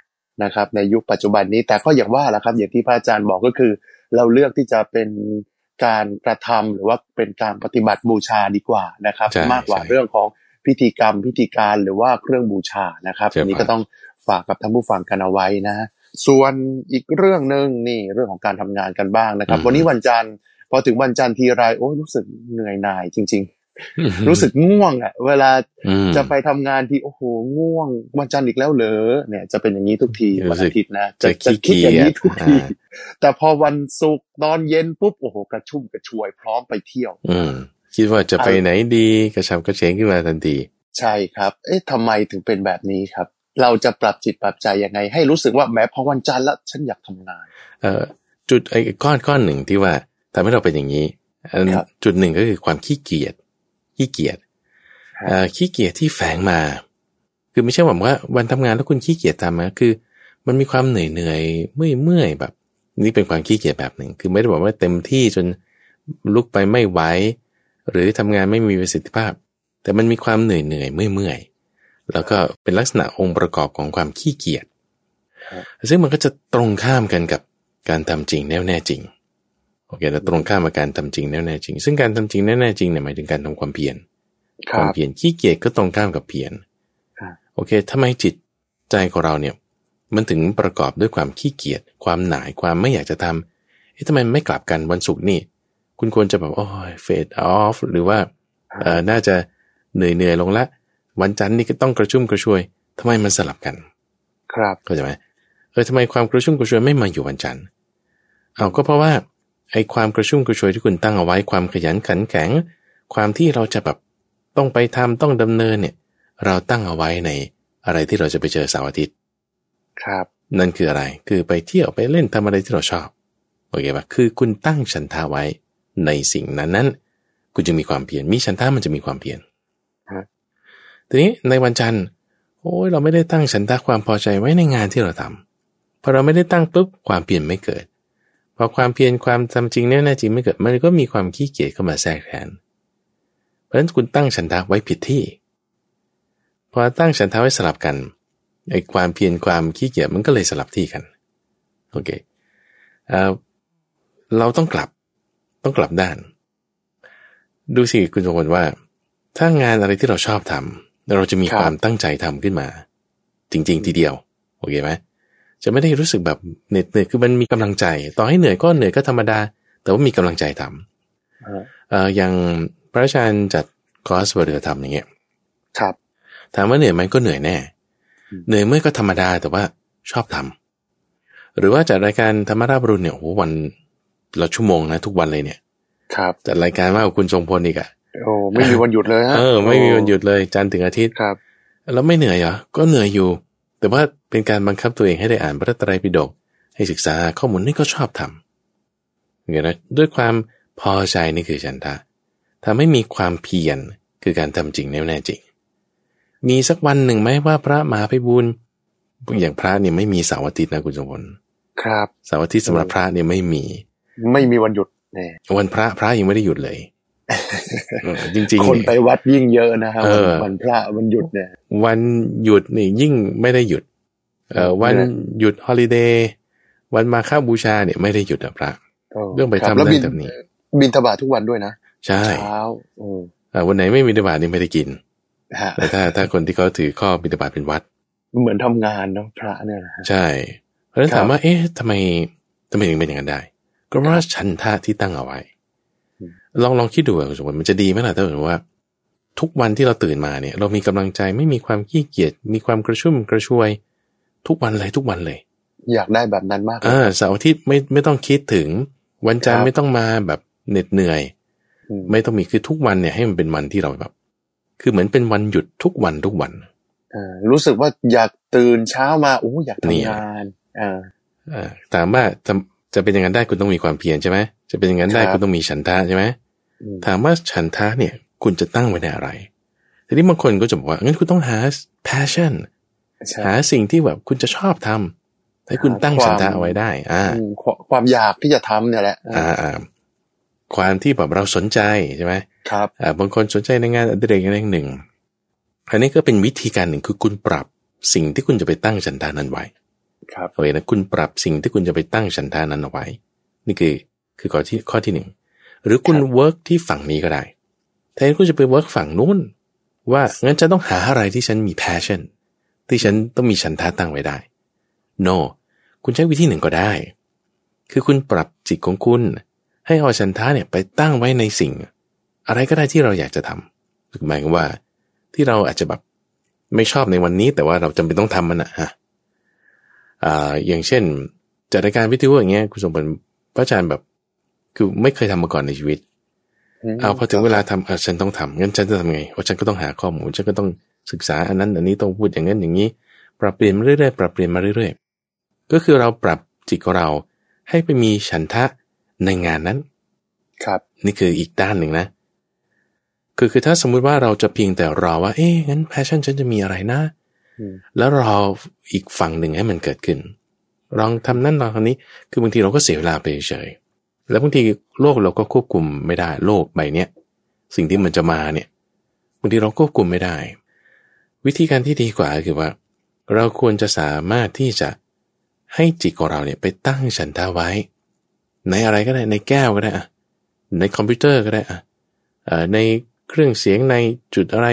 นะครับ ในยุคปัจจุบันนี้แต่ก็อย่างว่าแหละครับ อย่างที่พระอาจารย์บอกก็คือ เราเลือกที่จะเป็นการกระทำหรือว่าเป็นการปฏิบัติบูชาดีกว่านะครับใช่มากกว่าใช่เรื่องของพิธีกรรมพิธีการหรือว่าเครื่องบูชานะครับใช่อันนี้ครัก็บต้องฝากกับท่านผู้ฟังกันเอาไว้นะ ส่วนอีกเรื่องหนึ่งนี่เรื่องของการทำงานกันบ้างนะครับ วันนี้วันจันทร์ พอถึงวันจันทร์ทีไรโอ้ยรู้สึกเหนื่อยหน่ายจริง ๆ รู้สึกง่วงอะ เวลาอืมจะไปทำงานที่โอ้โหง่วง วันจันทร์อีกแล้วเหรอเนี่ย จะเป็นอย่างนี้ทุกทีรู้วันสึกอาทิตย์นะจะขี้คิดอย่างนี้เกียจทุกทีอ่าแต่พอวันศุกร์ตอนเย็นปุ๊บโอ้โหกระชุ่มกระชวยพร้อมไปเที่ยว อืมคิดว่าจะไปไหนดีกระชับกระเฉงขึ้นมาทันที ใช่ครับ เอ๊ะทำไมถึงเป็นแบบนี้ครับ เราจะปรับจิตปรับใจยังไง ให้รู้สึกว่าแม้พอวันจันทร์แล้วฉันอยากทำงาน เอ่อจุดไอ้ก้อนก้อนหนึ่งที่ว่า ทำให้เราเป็นอย่างนี้อันครับจุดหนึ่งก็คือความขี้เกียจขี้เกียจครับเอ่อขี้เกียจที่แฝงมา คือไม่ใช่แบบว่าวันทำงานแล้วคุณขี้เกียจทำนะคือ มันมีความเหนื่อยเหนื่อยเมื่อยเมื่อยแบบ นี่เป็นความขี้เกียจแบบหนึ่ง คือไม่ได้บอกว่าเต็มที่จนลุกไปไม่ไหวหรือทำงานไม่มีประสิทธิภาพ แต่มันมีความเหนื่อยเหนื่อยเมื่อยเมื่อยแล้วก็เป็นลักษณะองค์ประกอบของความขี้เกียจครับซึ่งมันก็จะตรงข้ามกันกับการทำจริงแน่วแน่จริง โอเคแล้วตรงข้ามกับการทำจริงแน่วแน่จริง ซึ่งการทำจริงแน่วแน่จริงเนี่ยหมายถึงการทำความเพียรคความรับเพียรขี้เกียจก็ตรงข้ามกับเพียรครับโอเคทำไมจิตใจของเราเนี่ย มันถึงประกอบด้วยความขี้เกียจความหน่ายความไม่อยากจะทำเอ๊ะทำไมไม่กลับกันวันศุกร์นี่ คุณควรจะแบบโอ้ยเฟดออฟหรือว่าเออน่าจะเหนื่อยเหนื่อยๆลงละ วันจันทร์นี่ก็ต้องกระชุ่มกระชวยทำไมมันสลับกัน ครับเข้าใจไหมเออทำไมความกระชุ่มกระชวยไม่มาอยู่วันจันทร์เอาก็เพราะว่า ไอ้ความกระชุ่มกระชวยที่คุณตั้งเอาไว้ความขยันขันแข็ง ความที่เราจะแบบต้องไปทำต้องดำเนินเนี่ย เราตั้งเอาไว้ในอะไรที่เราจะไปเจอเสาร์อาทิตย์ ครับ นั่นคืออะไร คือไปเที่ยวไปเล่นทำอะไรที่เราชอบ โอเคปะคือคุณตั้งฉันทาไว้ในสิ่งนั้นนั้น คุณจะมีความเพียร มีฉันทามันจะมีความเพียรฮะทีนี้ในวันจันทร์ โอ้ยเราไม่ได้ตั้งฉันทาความพอใจไว้ในงานที่เราทำพอเราไม่ได้ตั้งปุ๊บความเพียรไม่เกิด พอความเพียรความทำจริงแน่แน่จริงไม่เกิดมันก็มีความขี้เกียจเข้ามาแทรกแทน เพราะฉะนั้นคุณตั้งฉันทาไว้ผิดที่ พอตั้งฉันทาไว้สลับกันไอ้ความเพียรความขี้เกียจมันก็เลยสลับที่กันโอเคเอ่อเราต้องกลับต้องกลับด้าน ดูสิคุณสมบัติว่า ถ้างานอะไรที่เราชอบทำเราจะมีครับความตั้งใจทำขึ้นมา จริง ๆ ทีเดียว โอเคไหม จะไม่ได้รู้สึกแบบเหนื่อยเหนื่อยคือมันมีกำลังใจ ต่อให้เหนื่อยก็เหนื่อยก็ธรรมดา แต่ว่ามีกำลังใจทำฮะเอ่ออย่างพระอาจารย์จัดคอร์สปฏิบัติธรรมอย่างเงี้ยครับถามว่าเหนื่อยไหมก็เหนื่อยแน่อืมเหนื่อยเมื่อยก็ธรรมดาแต่ว่าชอบทำหรือว่าจัดรายการธรรมราบรุณเนี่ยโอ้โหวันละชั่วโมงนะทุกวันเลยเนี่ย ครับจัดรายการมากกว่าคุณทรงพลอีกอะโอ้ไม่มีวันหยุดเลยฮะเออไม่มีวันหยุดเลยจันทร์ถึงอาทิตย์ครับ แล้วไม่เหนื่อยเหรอก็เหนื่อยอยู่ แต่ว่าเป็นการบังคับตัวเองให้ได้อ่านพระไตรปิฎกให้ศึกษาข้อมูลนี่ก็ชอบทำอย่างนั้นด้วยความพอใจนี่คือฉันทะทำให้มีความเพียรคือการทำจริงแน่แน่จริง มีสักวันหนึ่งไหมว่าพระมหาไพบูลย์อย่างพระเนี่ยไม่มีเสาร์อาทิตย์นะคุณสมบัติครับเสาร์อาทิตย์สำหรับพระเนี่ยไม่มี ไม่มีวันหยุดเนี่ยวันพระพระยังไม่ได้หยุดเลยเออ จริงๆ คนไปวัดยิ่งเยอะนะครับเออวันพระวันหยุดเนี่ย วันหยุดนี่ยิ่งไม่ได้หยุด เอ่อเออวันไม่ได้หยุดฮอลิเดย์วันมาฆบูชาเนี่ยไม่ได้หยุดอะพระเรื่องไปคบทำแล้วนั่บินทำนี่บินทบาททุกวันด้วยนะ ใช่เช้าเออเอ่อวันไหนไม่มีบิณฑบาตนี่ไม่ได้กินฮะแต่ถ้าถ้าคนที่เขาถือข้อบิณฑบาตเป็นวัด เหมือนทำงานเนาะพระเนี่ยนะฮะใช่ เพราะฉะนั้นครับถามว่า เอ๊ะทำไมทำไมถึงเป็นอย่างนั้นได้ ก็เพราะว่าชันท่าที่ตั้งเอาไว้อืม ลองลองคิดดูอะคุณสมบัติมันจะดีไหมล่ะถ้าสมมติว่า ทุกวันที่เราตื่นมาเนี่ย เรามีกำลังใจไม่มีความขี้เกียจมีความกระชุ่มกระชวย ทุกวันเลยทุกวันเลย อยากได้แบบนั้นมากเลยอ่าเสาร์อาทิตย์ไม่ไม่ต้องคิดถึง วันจันทครัร์บไม่ต้องมาแบบเหน็ดเหนื่อยอืมไม่ต้องมีคือทุกวันเนี่ยให้มันเป็นวันที่เราแบบ คือเหมือนเป็นวันหยุดทุกวันทุกวันอ่ารู้สึกว่าอยากตื่นเช้ามาโอ้อยากเนี่ยทำงานอ่าอ่าถามว่าจะจะเป็นอย่างนั้นได้คุณต้องมีความเพียรใช่ไหมจะเป็นอย่างนั้นได้ครับคุณต้องมีฉันทะใช่ไหมอืม ถามว่าฉันทะเนี่ยคุณจะตั้งไว้ในอะไร ทีนี้บางคนก็จะบอกว่างั้นคุณต้องหา passion ใช่หาสิ่งที่แบบคุณจะชอบทำให้คุณตั้งหาความฉันทะเอาไว้ได้ อ่าอืมความความอยากที่จะทำเนี่ยแหละ อ่าอ่าความที่แบบเราสนใจใช่ไหมครับอ่าบางคนสนใจในงานอดิเรกอย่างหนึ่ง อันนี้ก็เป็นวิธีการหนึ่งคือคุณปรับสิ่งที่คุณจะไปตั้งฉันทานั้นไว้ ครับโอเคนะคุณปรับสิ่งที่คุณจะไปตั้งฉันทะนั้นเอาไว้ นี่คือคือข้อที่ข้อที่หนึ่ง หรือคุณ work ที่ฝั่งนี้ก็ได้แทนคุณจะไป work ฝั่งนู้น ว่างั้นจะต้องหาอะไรที่ฉันมี passion ที่ฉันต้องมีฉันทะตั้งไว้ได้ no คุณใช้วิธีหนึ่งก็ได้ คือคุณปรับจิตของคุณ ให้เอาฉันทะเนี่ยไปตั้งไว้ในสิ่ง อะไรก็ได้ที่เราอยากจะทำคือหมายความว่า ที่เราอาจจะแบบไม่ชอบในวันนี้ แต่ว่าเราจำเป็นต้องทำมันอะฮะอ่าอย่างเช่นจัดรายการวิทยุอย่างเงี้ยคุณสมบัติพระอาจารย์แบบ คือไม่เคยทำมาก่อนในชีวิตมเอาพอถึงเวลาทำเออฉันต้องทำงั้นฉันจะทำไงโอ้ฉันก็ต้องหาข้อมูลฉันก็ต้องศึกษาอันนั้นอันนี้ต้องพูดอย่างนั้นอย่างนี้ ปรับเปลี่ยนมาเรื่อยๆปรับเปลี่ยนมาเรื่อยๆ ก็คือเราปรับจิตของเราให้ไปมีฉันทะในงานนั้น ครับ นี่คืออีกด้านหนึ่งนะ คือคือถ้าสมมุติว่าเราจะเพียงแต่รอว่า เอ๊ะงั้น passion ฉันจะมีอะไรนะอืมแล้วรออีกฝั่งหนึ่งให้มันเกิดขึ้นลองทำนั่นลองทำนี้ คือบางทีเราก็เสียเวลาไปเฉยๆ แล้วบางทีโลกเราก็ควบคุมไม่ได้โลกใบเนี้ยสิ่งที่มันจะมาเนี่ยบางทีเราควบคุมไม่ได้ วิธีการที่ดีกว่าคือว่า เราควรจะสามารถที่จะให้จิตของเราเนี่ยไปตั้งฉันทะไว้ ในอะไรก็ได้ในแก้วก็ได้อะในคอมพิวเตอร์ก็ได้อะในเครื่องเสียงในจุดอะไร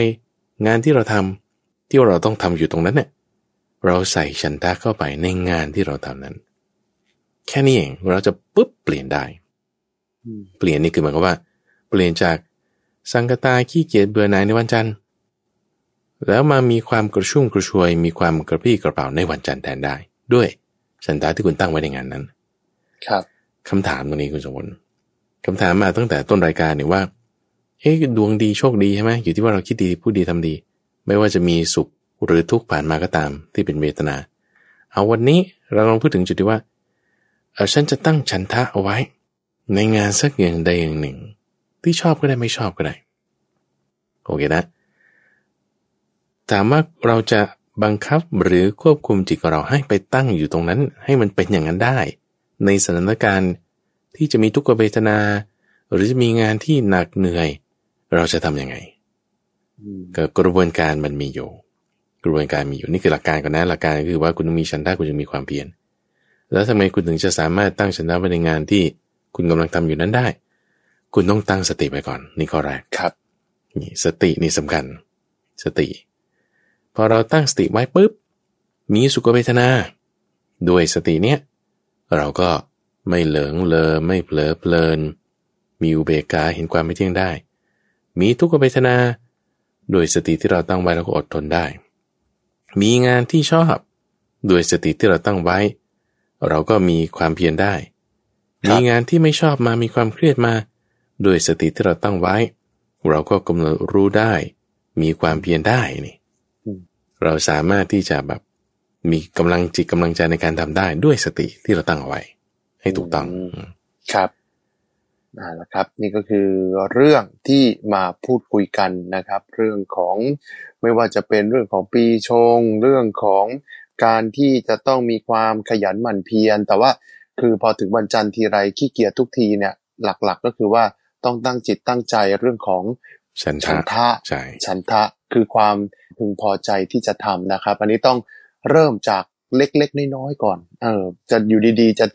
งานที่เราทำที่เราต้องทำอยู่ตรงนั้นเนี่ยเราใส่ฉันทะเข้าไปในงานที่เราทำนั้น แค่นี้เองเราจะปุ๊บเปลี่ยนได้ เปลี่ยนนี่คือหมายความว่า เปลี่ยนจากสังกตายขี้เกียจเบื่อหน่ายในวันจันทร์ แล้วมามีความกระชุ่มกระชวย มีความกระปรี้กระเป๋าในวันจันทร์แทนได้ ด้วยฉันทะที่คุณตั้งไว้ในงานนั้น ครับคำถามตรงนี้คุณสมบัติคำถามมาตั้งแต่ต้นรายการเนี่ยว่า เอ๊ะดวงดีโชคดีใช่ไหมอยู่ที่ว่าเราคิดดีพูดดีทำดี ไม่ว่าจะมีสุขหรือทุกข์ผ่านมาก็ตาม ที่เป็นเวทนา เอาวันนี้เราลองพูดถึงจุดที่ว่าเออฉันจะตั้งฉันทะเอาไว้ ในงานสักอย่างใดอย่างหนึ่ง ที่ชอบก็ได้ไม่ชอบก็ได้ โอเคนะถามว่าเราจะบังคับหรือควบคุมจิตของเราให้ไปตั้งอยู่ตรงนั้น ให้มันเป็นอย่างนั้นได้ ในสถานการณ์ที่จะมีทุกขเวทนา หรือจะมีงานที่หนักเหนื่อย เราจะทำยังไงอืมก็กระบวนการมันมีอยู่ กระบวนการมีอยู่นี่คือหลักการก่อนนะหลักการก็คือว่าคุณต้องมีฉันทะคุณจะมีความเพียรแล้วทำไมคุณถึงจะสามารถตั้งฉันทะไว้ในงานที่ คุณกำลังทำอยู่นั้นได้ คุณต้องตั้งสติไปก่อน นี่ข้อแรกครับนี่สตินี่สำคัญ สติ พอเราตั้งสติไว้ปุ๊บ มีสุขเวทนา ด้วยสติเนี้ยเราก็ไม่เหลิงเลอไม่เผลอเพลิน มีอุเบกขาเห็นความไม่เที่ยงได้ มีทุกขเวทนาด้วยสติที่เราตั้งไว้เราก็อดทนได้ มีงานที่ชอบ ด้วยสติที่เราตั้งไว้ เราก็มีความเพียรได้ครับ มีงานที่ไม่ชอบมามีความเครียดมา ด้วยสติที่เราตั้งไว้ เราก็กำหนดรู้ได้ มีความเพียรได้นี่อืมเราสามารถที่จะแบบมีกำลังจิตกำลังใจในการทำได้ด้วยสติที่เราตั้งเอาไว้ ให้ถูกต้องครับอ่าละครับ นี่ก็คือเรื่องที่มาพูดคุยกันนะครับ เรื่องของไม่ว่าจะเป็นเรื่องของปีชง เรื่องของการที่จะต้องมีความขยันหมั่นเพียรแต่ว่า คือพอถึงวันจันทร์ทีไรขี้เกียจทุกทีเนี่ยหลักๆก็คือว่าต้องตั้งจิตตั้งใจเรื่องของฉันฉัทะนทะใช่ฉันทะคือความพึงพอใจที่จะทำนะครับ อันนี้ต้องเริ่มจากเล็กๆน้อยๆก่อน เออจะอยู่ดีๆ จะ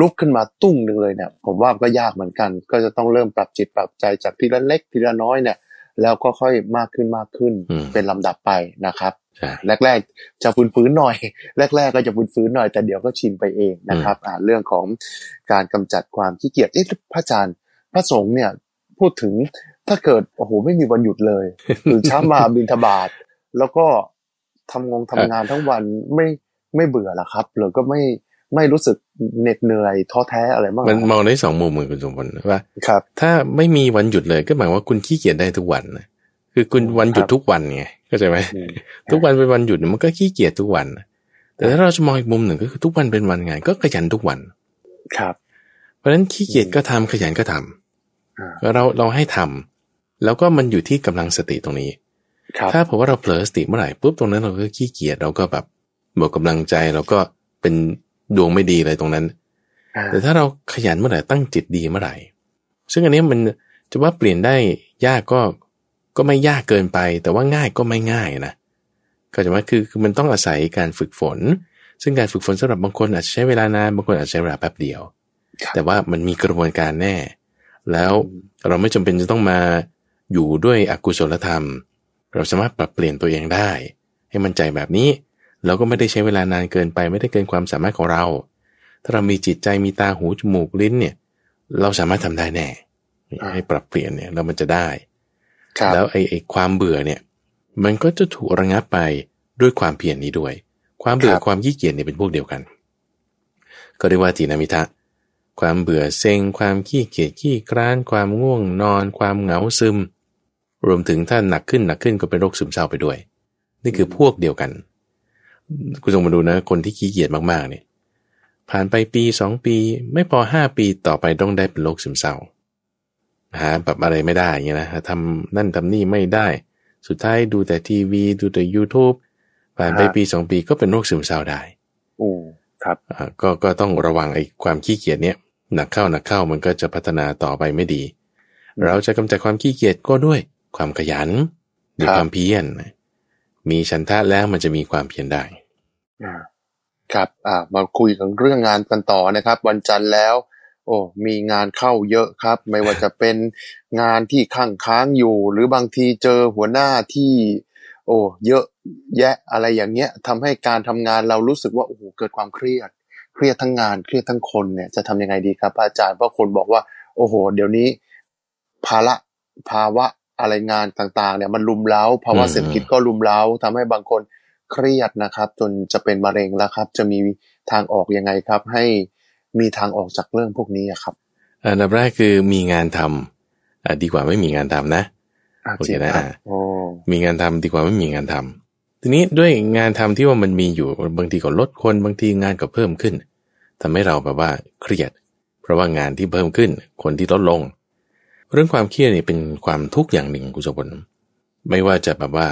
ลุกขึ้นมาตุ้งหนึ่งเลยเนี่ย ผมว่าก็ยากเหมือนกัน ก็จะต้องเริ่มปรับจิตปรับใจจากทีละเล็กทีละน้อยเนี่ย แล้วก็ค่อยมากขึ้นมากขึ้นอืมเป็นลำดับไปนะครับใช่แรกๆจะฟื้นๆหน่อย แรก ๆ ก็จะฟื้นๆหน่อยแต่เดี๋ยวก็ชินไปเองนะครับอ่าเรื่องของการกำจัดความขี้เกียจเอ๊ะพระอาจารย์พระสงฆ์เนี่ยพูดถึงถ้าเกิดโอ้โหไม่มีวันหยุดเลยตื่นเช้ามาบินทบาทแล้วก็ทำงงทำงานทั้งวันไม่ไม่เบื่อหรอครับหรือก็ไม่ ไม่รู้สึกเหน็ดเหนื่อยท้อแท้อะไรบ้างมันมองได้สองมุมเหมือนคุณสมบัติว่าครับ ถ้าไม่มีวันหยุดเลยก็หมายว่าคุณขี้เกียจได้ทุกวันนะคือคุณวันหยุดครับทุกวันไงเข้าใจไหมอืมทุกวันเป็นวันหยุดเนี่ยมันก็ขี้เกียจทุกวันนะแต่ถ้าเราจะมองอีกมุมหนึ่งก็คือทุกวันเป็นวันงานก็ขยันทุกวันครับ เพราะฉะนั้นขี้เกียจก็ทำขยันก็ทำอ่าเราเราให้ทำแล้วก็มันอยู่ที่กำลังสติตรงนี้ครับถ้าผมว่าเราเผลอสติเมื่อไหร่ปุ๊บตรงนั้นเราก็ขี้เกียจเราก็แบบหมดกำลังใจเราก็เป็น ดวงไม่ดีเลยตรงนั้นอ่าแต่ถ้าเราขยันเมื่อไหร่ตั้งจิตดีเมื่อไหร่ ซึ่งอันนี้มันจะว่าเปลี่ยนได้ยากก็ก็ไม่ยากเกินไป แต่ว่าง่ายก็ไม่ง่ายนะก็จะว่าคือคือมันต้องอาศัยการฝึกฝน ซึ่งการฝึกฝนสำหรับบางคนอาจจะใช้เวลานานบางคนอาจจะใช้เวลาแป๊บเดียวครับแต่ว่ามันมีกระบวนการแน่ แล้วเราไม่จำเป็นจะต้องมาอยู่ด้วยอกุศลธรรม เราสามารถปรับเปลี่ยนตัวเองได้ ให้มันใจแบบนี้ เราก็ไม่ได้ใช้เวลานานเกินไปไม่ได้เกินความสามารถของเรา ถ้าเรามีจิตใจมีตาหูจมูกลิ้นเนี่ย เราสามารถทำได้แน่อ่าให้ปรับเปลี่ยนเนี่ยแล้วมันจะได้ครับแล้วไอ้ไอ้ความเบื่อเนี่ย มันก็จะถูกระงับไปด้วยความเพียรนี้ด้วย ความเบื่อความขี้เกียจเนี่ยเป็นพวกเดียวกัน ก็เรียกว่าทีนามิทะ ความเบื่อเซ็ง ความขี้เกียจขี้คร้าน ความง่วงนอน ความเหงาซึม รวมถึงถ้าหนักขึ้นหนักขึ้นก็เป็นโรคซึมเศร้าไปด้วย นี่คือพวกเดียวกัน คุณลองมาดูนะ คนที่ขี้เกียจมากๆเนี่ยผ่านไปปีสองปีไม่พอห้าปีต่อไปต้องได้เป็นโรคซึมเศร้าหาแบบอะไรไม่ได้เงี้ยนะทำนั่นทำนี่ไม่ได้ สุดท้ายดูแต่ทีวี ดูแต่ YouTube ผ่านไปฮะปีสองปีก็เป็นโรคซึมเศร้าได้โอ้ครับอ่าก็ก็ต้องระวังไอ้ความขี้เกียจเนี่ยหนักเข้าหนักเข้ามันก็จะพัฒนาต่อไปไม่ดีอืมเราจะกำจัดความขี้เกียจก็ด้วยความขยันด้วยครับความเพียร มีฉันทะแล้วมันจะมีความเพียรได้ครับอ่ามาคุยกันเรื่องงานกันต่อนะครับ วันจันทร์แล้ว โอ้มีงานเข้าเยอะครับ ไม่ว่าจะเป็นงานที่ค้างค้างอยู่ หรือบางทีเจอหัวหน้าที่ โอ้เยอะแยะอะไรอย่างเงี้ยทำให้การทำงานเรารู้สึกว่าโอ้โหเกิดความเครียด เครียดทั้งงานเครียดทั้งคนเนี่ยจะทำยังไงดีครับอาจารย์เพราะคนบอกว่า โอ้โห เดี๋ยวนี้ ภาระภาวะ อะไรงานต่างๆ เนี่ยมันลุมเล้าภาวะอืมเศรษฐกิจก็ลุมเล้าทำให้บางคนเครียดนะครับ จนจะเป็นมะเร็งแล้วครับ จะมีทางออกยังไงครับ ให้มีทางออกจากเรื่องพวกนี้อะครับอันดับแรกคือมีงานทำอะดีกว่าไม่มีงานทำนะอ่าโอเคจริงนะครับโอ้มีงานทำดีกว่าไม่มีงานทำทีนี้ด้วยงานทำที่ว่ามันมีอยู่บางทีก็ลดคนบางทีงานก็เพิ่มขึ้นทำให้เราแบบว่าเครียด เพราะว่างานที่เพิ่มขึ้น คนที่ลดลง เรื่องความเครียดเนี่ยเป็นความทุกข์อย่างหนึ่งกุศลไม่ว่าจะแบบว่า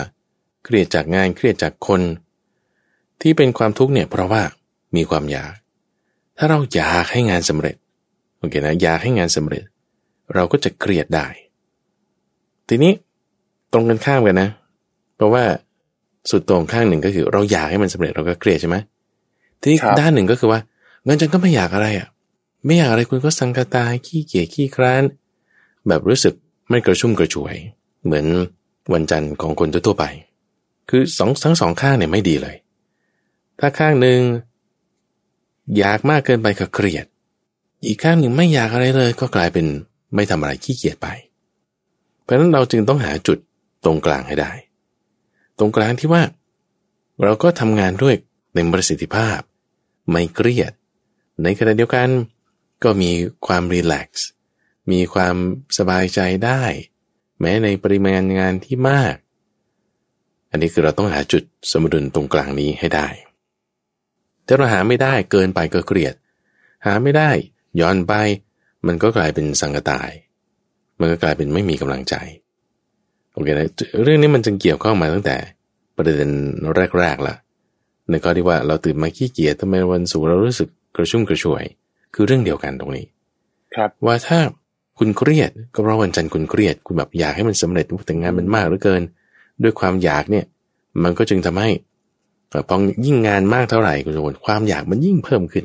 เครียดจากงานเครียดจากคน ที่เป็นความทุกข์เนี่ยเพราะว่ามีความอยาก ถ้าเราอยากให้งานสำเร็จโอเคนะอยากให้งานสำเร็จ เราก็จะเครียดได้ ทีนี้ตรงกันข้ามกันนะ เพราะว่าสุดตรงข้างหนึ่งก็คือ เราอยากให้มันสำเร็จเราก็เครียดใช่ไหมทีนี้ด้านหนึ่งก็คือว่าเงินจันก็ไม่อยากอะไรอะ ไม่อยากอะไรคุณก็สังกตายขี้เกียจขี้คร้าน แบบรู้สึกไม่กระชุ่มกระชวย เหมือนวันจันทร์ของคนทั่วไป คือสองทั้งสองข้างเนี่ยไม่ดีเลย ถ้าข้างหนึ่งอยากมากเกินไปก็เครียด อีกข้างหนึ่งไม่อยากอะไรเลย ก็กลายเป็นไม่ทำอะไรขี้เกียจไป เพราะฉะนั้นเราจึงต้องหาจุดตรงกลางให้ได้ ตรงกลางที่ว่า เราก็ทำงานด้วยเต็มประสิทธิภาพ ไม่เครียด ในขณะเดียวกันก็มีความรีแลกซ์ มีความสบายใจได้ แม้ในปริมาณงานที่มาก อันนี้คือเราต้องหาจุดสมดุลตรงกลางนี้ให้ได้ ถ้าเราหาไม่ได้เกินไปก็เครียด หาไม่ได้ย้อนไปมันก็กลายเป็นสังกตาย มันก็กลายเป็นไม่มีกำลังใจโอเคนะเรื่องนี้มันจึงเกี่ยวข้องมาตั้งแต่ประเด็นแรกๆละในข้อที่ว่าเราตื่นมาขี้เกียจทำไมวันศุกร์เรารู้สึกกระชุ่มกระชวย คือเรื่องเดียวกันตรงนี้ ครับว่าถ้า คุณเครียด ก็เพราะวันจันทร์คุณเครียด คุณแบบอยากให้มันสำเร็จแต่งานมันมากเหลือเกิน ด้วยความอยากเนี่ย มันก็จึงทำให้เอ่อพอยิ่งงานมากเท่าไหร่คุณสมบัติความอยากมันยิ่งเพิ่มขึ้น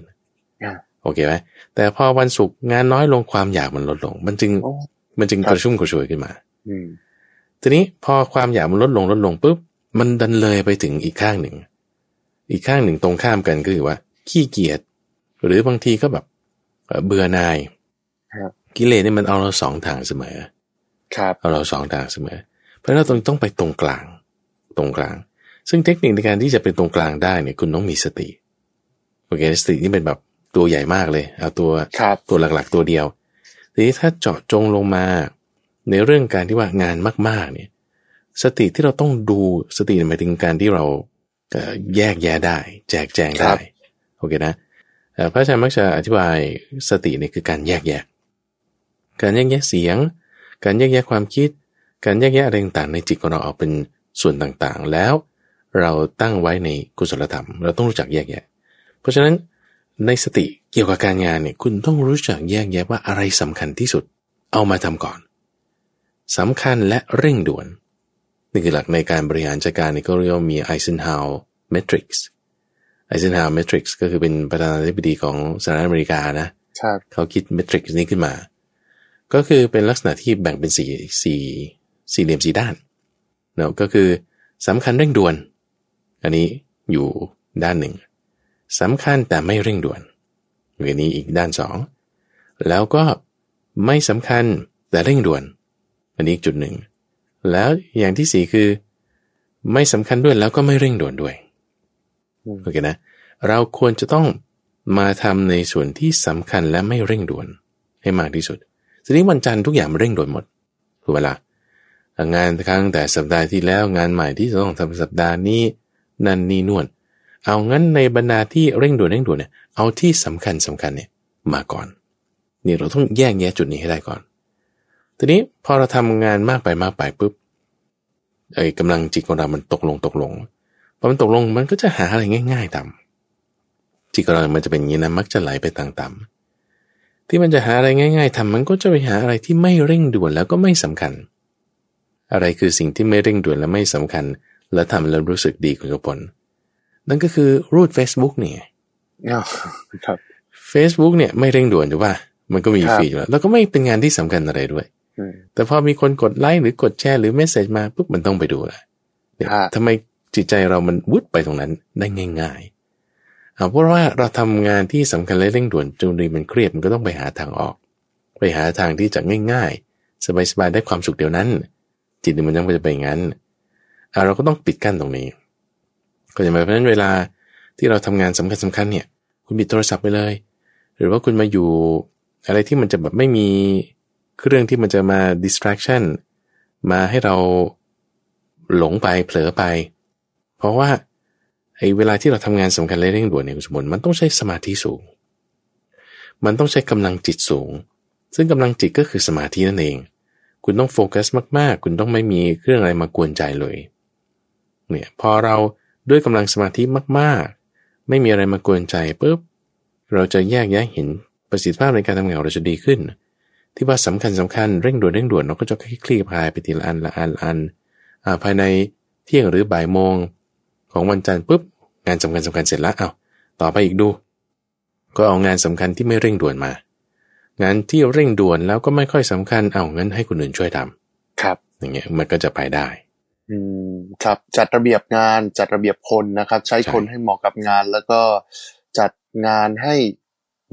อ่าโอเคไหมแต่พอวันศุกร์งานน้อยลงความอยากมันลดลง มันจึงโอ้มันจึงครับกระชุ่มกระชวยขึ้นมาอืมทีนี้พอความอยากมันลดลงลดลงปุ๊บมันดันเลยไปถึงอีกข้างหนึ่ง อีกข้างหนึ่งตรงข้ามกันก็คือว่า ขี้เกียจหรือบางทีก็แบบเอ่อเบื่อหน่ายครับ กิเลสเนี่ยมันเอาเราสองทางเสมอ ครับเอาเราสองทางเสมอ เพราะฉะนั้นเราต้องต้องไปตรงกลาง ตรงกลาง ซึ่งเทคนิคในการที่จะเป็นตรงกลางได้เนี่ยคุณต้องมีสติคโอเคสตินี่เป็นแบบตัวใหญ่มากเลยเอาตัวครับตัวหลักๆ ตัวเดียวทีนี้ถ้าเจาะจงลงมา ในเรื่องการที่ว่างานมาก ๆ เนี่ย สติที่เราต้องดูสติหมายถึงการที่เราเอ่อแยกแยะได้ แจกแจงครัได้บโอเคนะเอ่อพระอาจารย์มักจะอธิบายสติเนี่ยคือการแยกแยะ การแยกแยะเสียง การแยกแยะความคิด การแยกแยะอะไรต่างๆในจิตของเราออกเป็นส่วนต่างๆ แล้ว เราตั้งไว้ในกุศลธรรม เราต้องรู้จักแยกแยะ เพราะฉะนั้นในสติเกี่ยวกับการงานเนี่ยคุณต้องรู้จักแยกแยะว่าอะไรสำคัญที่สุด เอามาทำก่อนสำคัญและเร่งด่วนนี่คือหลักในการบริหารจัดการนี่ก็เรียกว่ามี Eisenhower Matrix Eisenhower Matrix ก็คือเป็นประธานาธิบดีของสหรัฐอเมริกานะครับเขาคิดเมทริกซ์นี้ขึ้นมา ก็คือเป็นลักษณะที่แบ่งเป็นสี่สี่สี่เหลี่ยมสี่ด้านเนาะก็คือสำคัญเร่งด่วน อันนี้อยู่ด้านหนึ่งสำคัญแต่ไม่เร่งด่วนอันนี้อีกด้านสองแล้วก็ไม่สำคัญแต่เร่งด่วน อันนี้อีกจุดหนึ่ง แล้วอย่างที่สี่คือ ไม่สำคัญด้วยแล้วก็ไม่เร่งด่วนด้วยอืมโอเคนะ เราควรจะต้องมาทำในส่วนที่สำคัญและไม่เร่งด่วนให้มากที่สุด ทีนี้วันจันทร์ทุกอย่างมันเร่งด่วนหมดถูกเวลางานครั้งแต่สัปดาห์ที่แล้วงานใหม่ที่จะต้องทำสัปดาห์นี้นั่นนี่นวลเอางั้นในบรรดาที่เร่งด่วนเร่งด่วนเนี่ยเอาที่สำคัญสำคัญเนี่ยมาก่อน นี่เราต้องแยกแยะจุดนี้ให้ได้ก่อน ทีนี้พอเราทำงานมากไปมากไปปุ๊บไอ้กำลังจิตของเรา มันตกลงตกลงพอมันตกลงมันก็จะหาอะไรง่าย ๆทำจิตของเรา มันจะเป็นอย่างนี้นะมักจะไหลไปต่ำๆ ที่มันจะหาอะไรง่าย ๆทำมันก็จะไปหาอะไรที่ไม่เร่งด่วนแล้วก็ไม่สำคัญ อะไรคือสิ่งที่ไม่เร่งด่วนและไม่สำคัญ และทำแล้วรู้สึกดีคุณกระพลนั่นก็คือรูด Facebook เนี่ยอ้าวครับ Facebook เนี่ยไม่เร่งด่วนถูกป่ะมันก็มีครับฟีดอยู่แล้วแล้วก็ไม่เป็นงานที่สำคัญอะไรด้วยอืมแต่พอมีคนกดไลค์หรือกดแชร์หรือเมสเซจมาปุ๊บมันต้องไปดูละเนี่ยฮะทำไมจิตใจเรามันวุดไปตรงนั้นได้ง่ายๆ เพราะว่าเราทำงานที่สำคัญและเร่งด่วนจนรีมันเครียดมันก็ต้องไปหาทางออก ไปหาทางที่จะง่ายๆ สบายๆได้ความสุขเดียวนั้น จิตมันยังไม่จะไปอย่างนั้นเราก็ต้องปิดกั้นตรงนี้ก็จะหมายเพราะนั้นเวลาที่เราทำงานสำคัญสำคัญเนี่ย คุณปิดโทรศัพท์ไปเลย หรือว่าคุณมาอยู่อะไรที่มันจะแบบไม่มีเครื่องที่มันจะมา distraction มาให้เราหลงไปเผลอไป เพราะว่า ไอ้เวลาที่เราทำงานสำคัญและเร่งด่วนเนี่ยคุณสมบัติมันต้องใช้สมาธิสูง มันต้องใช้กำลังจิตสูง ซึ่งกำลังจิตก็คือสมาธินั่นเอง คุณต้องโฟกัสมากๆ คุณต้องไม่มีเรื่องอะไรมากวนใจเลย เนี่ยพอเราด้วยกำลังสมาธิมากๆ ไม่มีอะไรมากวนใจปุ๊บเราจะแยกแยะเห็นประสิทธิภาพในการทำงานเราจะดีขึ้น ที่ว่าสำคัญสำคัญเร่งด่วนเร่งด่วนเราก็จะคลี่คลายไปทีละอันละอันละอันอภายในเที่ยงหรือบ่ายโมงของวันจันทร์ปุ๊บ งานสำคัญสำคัญเสร็จแล้วเอาต่อไปอีกดู ก็เอางานสำคัญที่ไม่เร่งด่วนมา งานที่เร่งด่วนแล้วก็ไม่ค่อยสำคัญเอางั้นให้คนอื่นช่วยทำครับ อย่างเงี้ยมันก็จะไปได้ อืมครับจัดระเบียบงานจัดระเบียบคนนะครับ ใช้ใช่คนให้เหมาะกับงาน แล้วก็จัดงานให้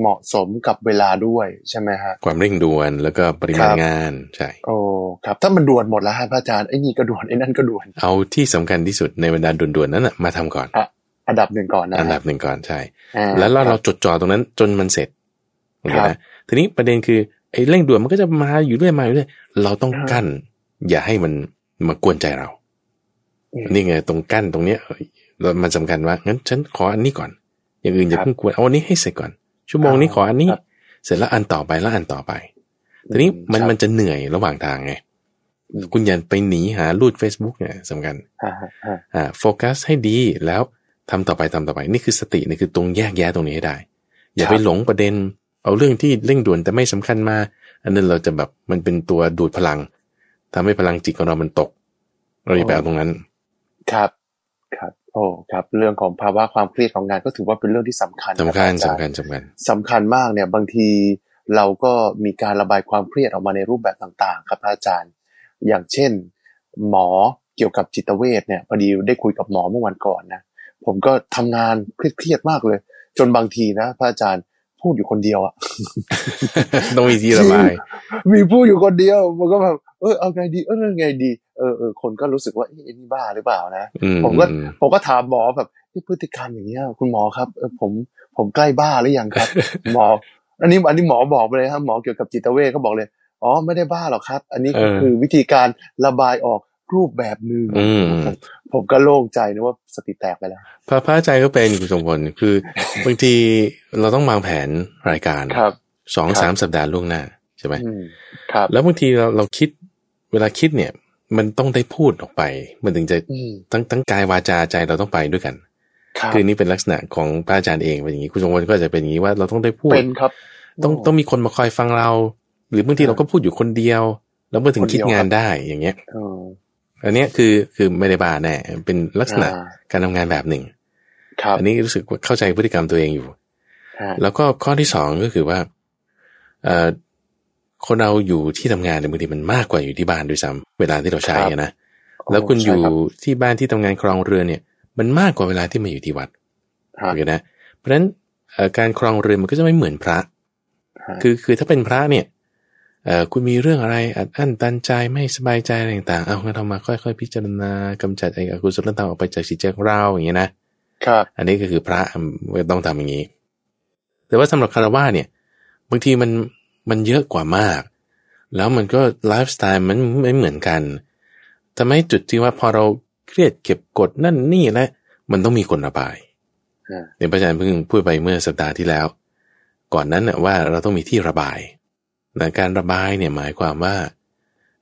เหมาะสมกับเวลาด้วยใช่ไหมฮะความเร่งด่วนแล้วก็ปริมาณครับงานใช่โอ้ครับ ถ้ามันด่วนหมดแล้วฮะพระอาจารย์ไอ้นี่ก็ด่วนไอ้นั่นก็ด่วนเอาที่สำคัญที่สุดในบรรดาด่วนๆนั้นนะมาทำก่อน อะอันดับหนึ่งก่อนนะอันฮะดับหนึ่งก่อนใช่อ่าแล้วเราคเราบจดจ่อตรงนั้นจนมันเสร็จโอเคครับนะทีนี้ประเด็นคือไอ้เร่งด่วนมันก็จะมาอยู่เรื่อยมาอยู่เรื่อยเราต้องอ่ากั้น อย่าให้มันมากวนใจเราอืมนี่ไงตรงกั้นตรงเนี้ยเรามันสำคัญว่างั้นฉันขออันนี้ก่อน อย่างอื่นอย่าครับเพิ่งกวนเอาอันนี้ให้เสร็จก่อน ชั่วโมงนี้อ่าขออันนี้ครับเสร็จแล้วอันต่อไปแล้วอันต่อไปทีนี้มันครับมันจะเหนื่อยระหว่างทางไงอืมคุณอย่าไปหนีหาลูด Facebook เนี่ยสำคัญอ่าฮะอ่าอ่าโฟกัสให้ดีแล้ว ทำต่อไปทำต่อไปนี่คือสตินี่คือตรงแยกแยะตรงนี้ให้ได้ อย่าไปหลงประเด็น เอาเรื่องที่เร่งด่วนแต่ไม่สำคัญมา อันนั้นเราจะแบบมันเป็นตัวดูดพลังทำให้พลังจิตของเรามันตก เราอย่าไปเอาตรงนั้น ครับครับโอ้ครับ เรื่องของภาวะความเครียดของงานก็ถือว่าเป็นเรื่องที่สำคัญสำคัญนะรับอาจารย์สำคัญสำคัญสำคัญมากเนี่ย บางทีเราก็มีการระบายความเครียดออกมาในรูปแบบต่างๆ ครับพระอาจารย์ อย่างเช่น หมอเกี่ยวกับจิตเวชเนี่ยพอดีได้คุยกับหมอเมื่อวันก่อนนะ ผมก็ทำงานเครียดๆมากเลย จนบางทีนะ พระอาจารย์พูดอยู่คนเดียวอะต้องมีที่ระบายมีพูดอยู่คนเดียว มันก็แบบเออเอาไงดีเออเอาไงดีเออเออคนก็รู้สึกว่าเอ๊ะไอ้นี่บ้าหรือเปล่านะอืมผมก็อืมผมก็ถามหมอแบบที่พฤติกรรมอย่างเงี้ย คุณหมอครับเออผมผมใกล้บ้าหรือยังครับ หมอ อันนี้อันนี้หมอบอกไปเลยครับหมอเกี่ยวกับจิตเวชเขาบอกเลยอ๋อไม่ได้บ้าหรอกครับ อันนี้ก็เออคือวิธีการระบายออก รูปแบบหนึ่งอืมผมผมก็โล่งใจนะว่าสติแตกไปแล้ว พระพระอาจารย์ก็เป็นคุณสมพลคือบางทีเราต้องวางแผนรายการครับสองครับสามสัปดาห์ล่วงหน้าใช่ไหมอืมครับ แล้วบางทีเราเราคิดเวลาคิดเนี่ย มันต้องได้พูดออกไป มันถึงจะอืมทั้งทั้งกายวาจาใจเราต้องไปด้วยกันครับคือนี่เป็นลักษณะของพระอาจารย์เองเป็นอย่างนี้คุณสมพลก็จะเป็นอย่างนี้ว่าเราต้องได้พูดเป็นครับ ต้องโอ้ต้องมีคนมาคอยฟังเรา หรือบางทีครับเราก็พูดอยู่คนเดียว แล้วเมื่อถึงคนเดียวคิดงานครับได้อย่างเงี้ยเอออันเนี้ยคือคือไม่ได้บาแน่เป็นลักษณะอ่าการทำงานแบบหนึ่งครับอันนี้รู้สึกว่าเข้าใจพฤติกรรมตัวเองอยู่ฮะแล้วก็ข้อที่สองก็คือว่าเอ่อคนเราอยู่ที่ทำงานเนี่ยบางทีมันมากกว่าอยู่ที่บ้านด้วยซ้ำเวลาที่เราใช้อะนะแล้วคุณอยู่ใช่รับที่บ้านที่ทำงานครองเรือนเนี่ย มันมากกว่าเวลาที่มาอยู่ที่วัดฮะโอเคนะเพราะฉะนั้นเอ่อการครองเรือนมันก็จะไม่เหมือนพระฮะคือคือถ้าเป็นพระเนี่ย เอ่อคุณมีเรื่องอะไรอัดอั้นตันใจไม่สบายใจอะไรต่างๆเอางั้นเรามาค่อยๆ พิจารณากำจัดไอ้อกุศลธรรมออกไปจากจิตใจของเราอย่างเงี้ยนะครับ อันนี้ก็คือพระก็ต้องทำอย่างนี้ แต่ว่าสำหรับคารวะเนี่ย บางทีมันมันเยอะกว่ามาก แล้วมันก็ไลฟ์สไตล์มันไม่เหมือนกันทำให้จุดที่ว่าพอเราเครียดเก็บกดนั่นนี่และ มันต้องมีคนระบายฮะเดี๋ยวพระอาจารย์เพิ่งพูดไปเมื่อสัปดาห์ที่แล้ว ก่อนนั้นน่ะว่าเราต้องมีที่ระบาย นะการระบายเนี่ยหมายความว่า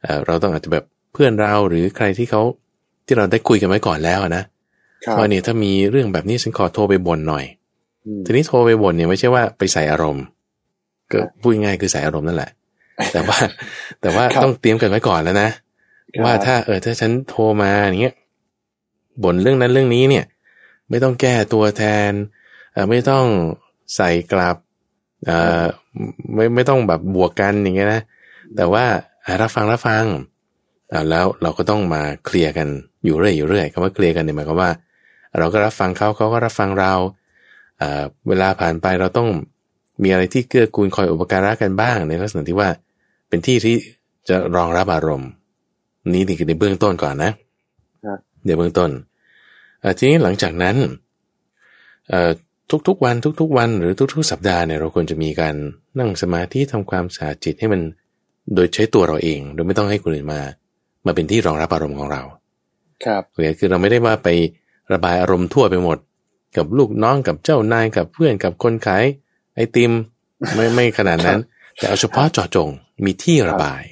เอ่อเราต้องอาจจะแบบเพื่อนเราหรือใครที่เขาที่เราได้คุยกันไว้ก่อนแล้วอะนะครับว่าเนี่ยถ้ามีเรื่องแบบนี้ฉันขอโทรไปบ่นหน่อยอืมทีนี้โทรไปบ่นเนี่ยไม่ใช่ว่าไปใส่อารมณ์ ก็พูดง่ายๆคือใส่อารมณ์นั่นแหละ แต่ว่าแต่ว่าครับต้องเตรียมกันไว้ก่อนแล้วนะครับว่าถ้าเออถ้าฉันโทรมาอย่างเงี้ยบ่นเรื่องนั้นเรื่องนี้เนี่ย ไม่ต้องแก้ตัวแทนเออไม่ต้องใส่กลับ เออไม่ไม่ต้องแบบบวกกันอย่างเงี้ยนะ แต่ว่าอะรับฟังรับฟังอ่าแล้วเราก็ต้องมาเคลียร์กันอยู่เรื่อยอยู่เรื่อยคำว่าเคลียร์กันเนี่ยหมายความว่า เราก็รับฟังเขาเขาก็รับฟังเราเอ่อเวลาผ่านไปเราต้องมีอะไรที่เกื้อกูลคอยอุปการะกันบ้างในลักษณะที่ว่าเป็นที่ที่จะรองรับอารมณ์ นี่นี่คือในเบื้องต้นก่อนนะครับเดี๋ยวเบื้องต้นเอ่อทีนี้หลังจากนั้นเอ่อ ทุกๆ วันทุก ๆ วันหรือทุก ๆ สัปดาห์เนี่ยเราควรจะมีการนั่งสมาธิทำความสะอาดจิตให้มัน โดยใช้ตัวเราเอง โดยไม่ต้องให้คนอื่นมา มาเป็นที่รองรับอารมณ์ของเรา ครับโอเคคือเราไม่ได้ว่าไประบายอารมณ์ทั่วไปหมด กับลูกน้องกับเจ้านายกับเพื่อนกับคนขายไอติมไม่ไม่ขนาดนั้น แต่เอาเฉพาะเจาะจงมีที่ระบาย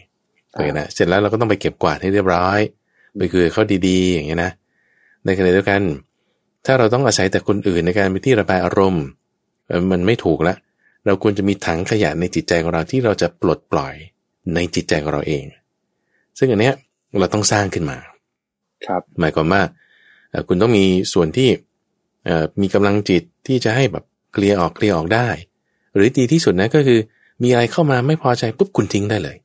โอเคนะเสร็จแล้วเราก็ต้องไปเก็บกวาดให้เรียบร้อย ไปคุยกับเขาดีๆ อย่างเงี้ยนะในขณะเดียวกัน ถ้าเราต้องอาศัยแต่คนอื่นในการเป็นที่ระบายอารมณ์เอ่อมันไม่ถูกละ เราควรจะมีถังขยะในจิตใจของเราที่เราจะปลดปล่อยในจิตใจของเราเอง ซึ่งอันเนี้ยเราต้องสร้างขึ้นมา ครับ หมายความว่าเอ่อคุณต้องมีส่วนที่เอ่อมีกำลังจิตที่จะให้แบบเคลียร์ออกเคลียร์ออกได้ หรือดีที่สุดนะก็คือ มีอะไรเข้ามาไม่พอใจปุ๊บคุณทิ้งได้เลย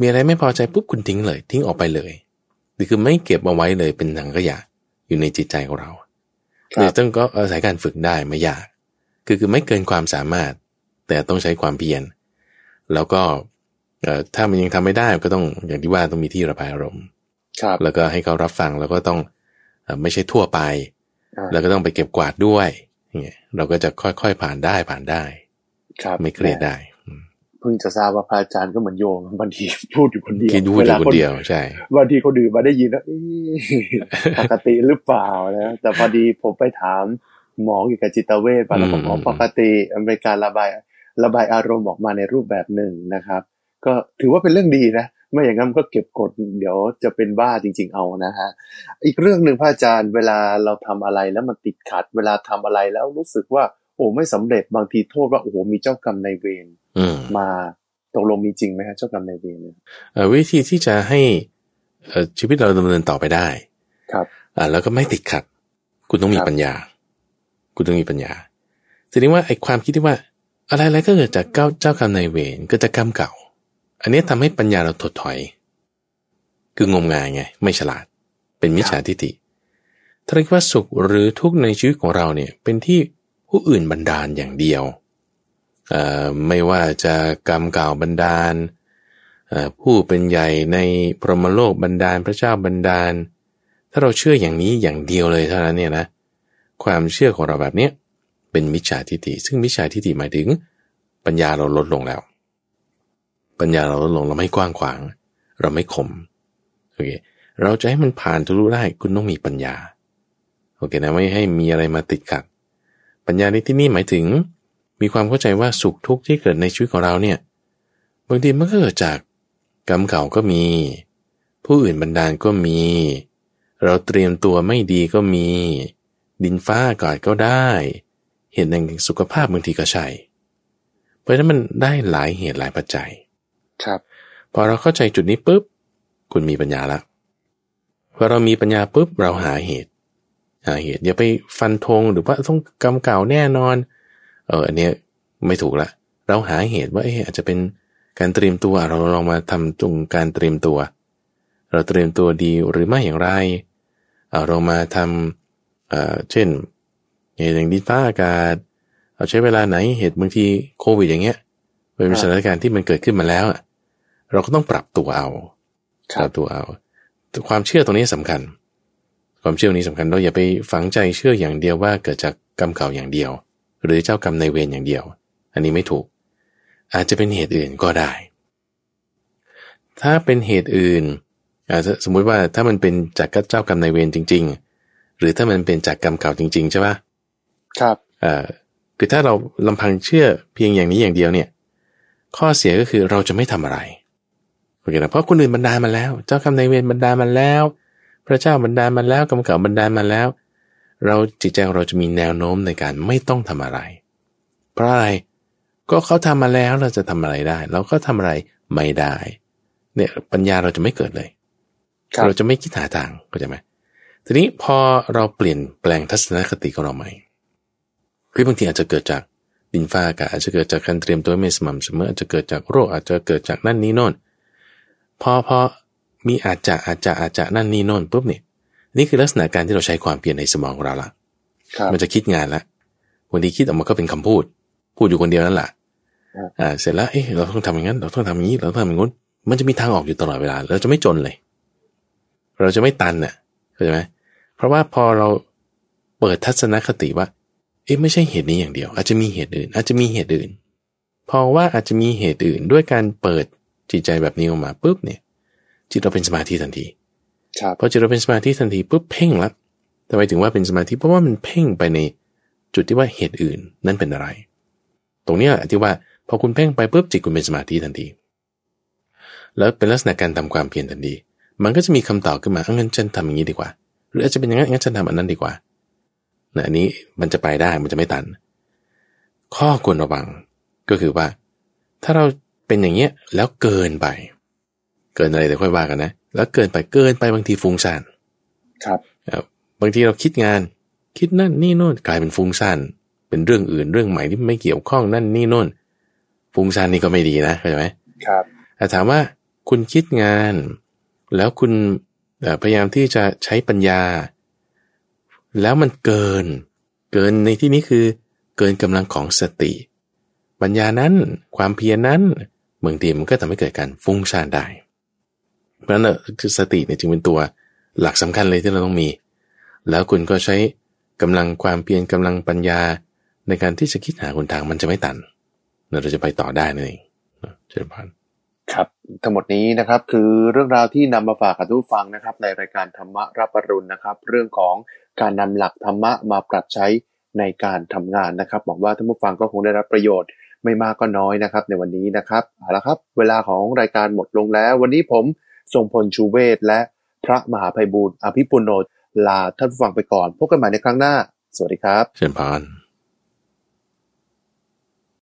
มีอะไรไม่พอใจปุ๊บคุณทิ้งเลย ทิ้งออกไปเลยนี่คือไม่เก็บเอาไว้เลยเป็นถังขยะอยู่ในจิตใจของเราครับ เนี่ยต้องก็อาศัยการฝึกได้ไม่ยาก คือคือไม่เกินความสามารถ แต่ต้องใช้ความเพียร แล้วก็เอ่อถ้ามันยังทำไม่ได้ก็ต้องอย่างที่ว่าต้องมีที่ระบายอารมณ์ครับแล้วก็ให้เขารับฟังแล้วก็ต้องเอ่อไม่ใช่ทั่วไปอ่าแล้วก็ต้องไปเก็บกวาดด้วยอย่างเงี้ยเราก็จะค่อยๆผ่านได้ผ่านได้ ครับไม่เครียดได้อืมเพิ่งจะทราบว่าพระอาจารย์ก็เหมือนโยมบางทีพูดอยู่คนเดียวคิดดูอยู่คนเดียวใช่บางทีคนอื่นมาได้ยินแล้วเอ๊ะปกติหรือเปล่านะแต่พอดีผมไปถามหมอเกี่ยวกับจิตเวชมาแล้วก็อืมหมอปกติมันเป็นการระบายระบายอารมณ์ออกมาในรูปแบบหนึ่งนะครับ ก็ถือว่าเป็นเรื่องดีนะไม่อย่างนั้นมันก็เก็บกดเดี๋ยวจะเป็นบ้าจริง ๆ เอานะฮะอีกเรื่องหนึ่งพระอาจารย์เวลาเราทำอะไรแล้วมันติดขัด เวลาทำอะไรแล้วรู้สึกว่า โอ้ไม่สำเร็จบางทีโทษว่าโอ้โหมีเจ้ากรรมนายเวรอื มมาตกลงมีจริงไหมฮะเจ้ากรรมนายเวรเนี่ยเอ่อวิธีที่จะให้เอ่อชีวิตเราดำเนินต่อไปได้ ครับอ่าแล้วก็ไม่ติดขัด คุณต้องมีครับปัญญา คุณต้องมีปัญญาทีนี้ว่าไอ้ความคิดที่ว่า อะไรอะไรก็เกิดจากเจ้าเจ้ากรรมนายเวรก็จะกรรมเก่า อันนี้ทำให้ปัญญาเราถดถอย คืองมงายไง ไม่ฉลาด เป็นมิจฉาทิฏฐิถ้าเรียกว่าสุขหรือทุกข์ในชีวิตของเราเนี่ย เป็นที่ผู้อื่นบันดาลอย่างเดียวเอ่อ ไม่ว่าจะกรรมเก่าบันดาลผู้เป็นใหญ่ในพรหมโลกบันดาลพระเจ้าบันดาล ถ้าเราเชื่ออย่างนี้อย่างเดียวเลยเท่านั้นเนี่ยนะความเชื่อของเราแบบเนี้ยเป็นมิจฉาทิฏฐิซึ่งมิจฉาทิฏฐิหมายถึง ปัญญาเราลดลงแล้ว ปัญญาเราลดลงเราไม่กว้างขวาง เราไม่คมโอเคเราจะให้มันผ่านทะลุได้คุณต้องมีปัญญาโอเคนะไม่ให้มีอะไรมาติดขัด ปัญญาในที่นี้หมายถึง มีความเข้าใจว่าสุขทุกข์ที่เกิดในชีวิตของเราเนี่ยบางทีมันก็เกิดจากกรรมเก่าก็มี ผู้อื่นบันดาลก็มี เราเตรียมตัวไม่ดีก็มี ดินฟ้าอากาศก็ได้ เหตุแห่งสุขภาพบางทีก็ใช่เพราะฉะนั้นมันได้หลายเหตุหลายปัจจัย ครับ พอเราเข้าใจจุดนี้ปุ๊บ คุณมีปัญญาละพอเรามีปัญญาปุ๊บเราหาเหตุ หาเหตุอย่าไปฟันธงหรือว่าต้องกรรมเก่าแน่นอน เอออันเนี้ยไม่ถูกละ เราหาเหตุว่าเอออาจจะเป็นการเตรียมตัวเราลองมาทำตรงการเตรียมตัว เราเตรียมตัวดีหรือไม่อย่างไรเรามาทำเช่นเหตุอย่างดินฟ้าอากาศ เอาใช้เวลาไหนเหตุบางทีโควิดอย่างเงี้ยเป็นสถานการณ์ที่มันเกิดขึ้นมาแล้วเราก็ต้องปรับตัวเอาปรับตัวเอา ความเชื่อตรงนี้สำคัญ ความเชื่อนี้สำคัญเราอย่าไปฝังใจเชื่ออย่างเดียวว่าเกิดจากกรรมเก่าอย่างเดียว หรือเจ้ากรรมในเวรอย่างเดียว อันนี้ไม่ถูก อาจจะเป็นเหตุอื่นก็ได้ ถ้าเป็นเหตุอื่นอาจจะสมมุติว่าถ้ามันเป็นจากเจ้ากรรมนายเวรจริง ๆ หรือถ้ามันเป็นจากกรรมเก่าจริง ๆ ใช่ปะครับอ่าคือถ้าเราลำพังเชื่อเพียงอย่างนี้อย่างเดียวเนี่ย ข้อเสียก็คือเราจะไม่ทำอะไรโอเคนะเพราะคนอื่นบรรดามาแล้ว เจ้ากรรมนายเวรบรรดามาแล้ว พระเจ้าบรรดามาแล้วกรรมเก่าบรรดามาแล้ว เราจิตใจเราจะมีแนวโน้มในการไม่ต้องทำอะไร เพราะอะไรก็เขาทำมาแล้วเราจะทำอะไรได้ เราก็ทำอะไรไม่ได้ เนี่ยปัญญาเราจะไม่เกิดเลยเราจะไม่คิดหาทางเข้าใจไหมทีนี้พอเราเปลี่ยนแปลงทัศนคติของเราใหม่คือบางทีอาจจะเกิดจากดินฟ้าอากาศอาจจะเกิดจากการเตรียมตัวไม่สม่ำเสมออาจจะเกิดจากโรคอาจจะเกิดจากนั่นนี่โน่นพอพอมีอาจจะอาจจะอาจจะนั่นนี่โน่นปุ๊บเนี่ย นี่คือลักษณะการที่เราใช้ความเปลี่ยนในสมองของเราละมันจะคิดงานละวันนี้คิดออกมาก็เป็นคำพูด พูดอยู่คนเดียวนั่นแหละอ่าเสร็จแล้วเอ๊ะเราต้องทำอย่างนั้น เราต้องทำอย่างนี้ เราต้องทำอย่างนู้นมันจะมีทางออกอยู่ตลอดเวลา เราจะไม่จนเลย เราจะไม่ตันเน่ะเข้าใจไหมเพราะว่าพอเราเปิดทัศนคติว่า เอ๊ะไม่ใช่เหตุนี้อย่างเดียว อาจจะมีเหตุอื่น อาจจะมีเหตุอื่น พอว่าอาจจะมีเหตุอื่นด้วยการเปิดจิตใจแบบนี้ออกมาปุ๊บเนี่ย จิตเราเป็นสมาธิทันที พอจิตเราเป็นสมาธิทันทีปุ๊บเพ่งละทำไมถึงว่าเป็นสมาธิเพราะว่ามันเพ่งไปในจุดที่ว่าเหตุอื่นนั่นเป็นอะไร ตรงนี้ที่ว่าพอคุณเพ่งไปปุ๊บจิตคุณเป็นสมาธิทันที แล้วเป็นลักษณะการทำความเพียรทันที มันก็จะมีคำตอบขึ้นมางั้นฉันทำอย่างนี้ดีกว่า หรืออาจจะเป็นอย่างนั้นงั้นฉันทำอันนั้นดีกว่านะอันนี้มันจะไปได้มันจะไม่ตัน ข้อควรระวังก็คือว่า ถ้าเราเป็นอย่างเงี้ยแล้วเกินไป เกินอะไรเดี๋ยวค่อยว่ากันนะ แล้วเกินไปเกินไปบางทีฟุ้งซ่านครับบางทีเราคิดงาน คิดนั่นนี่โน่นกลายเป็นฟุ้งซ่านเป็นเรื่องอื่นเรื่องใหม่ที่ไม่เกี่ยวข้องนั่นนี่น่นฟุ้งซ่านนี่ก็ไม่ดีนะเข้าใจไหมครับแต่ถามว่าคุณคิดงาน แล้วคุณพยายามที่จะใช้ปัญญา แล้วมันเกิน เกินในที่นี้คือ เกินกำลังของสติ ปัญญานั้นความเพียรนั้นบางทีมันก็ทำให้เกิดการฟุ้งซ่านได้ เพราะนั้นคือสติเนี่ยจึงเป็นตัวหลักสำคัญเลยที่เราต้องมี แล้วคุณก็ใช้กำลังความเพียรกำลังปัญญาในการที่จะคิดหาคนทางมันจะไม่ตัน เราจะไปต่อได้นั่นเองเชิญพันครับทั้งหมดนี้นะครับคือเรื่องราวที่นำมาฝากกับทุกฟังนะครับ ในรายการธรรมะรับปรุณนะครับ เรื่องของการนำหลักธรรมะมาปรับใช้ในการทำงานนะครับหวังว่าท่านผู้ฟังก็คงได้รับประโยชน์ไม่มากก็น้อยนะครับ ในวันนี้นะครับเอาละครับ เวลาของรายการหมดลงแล้ว วันนี้ผม ทรงพลชูเวศและพระมหาภัยบูรณ์อภิปุโนลาท่านฟังไปก่อน พบกันใหม่ในครั้งหน้า สวัสดีครับ เชิญพาน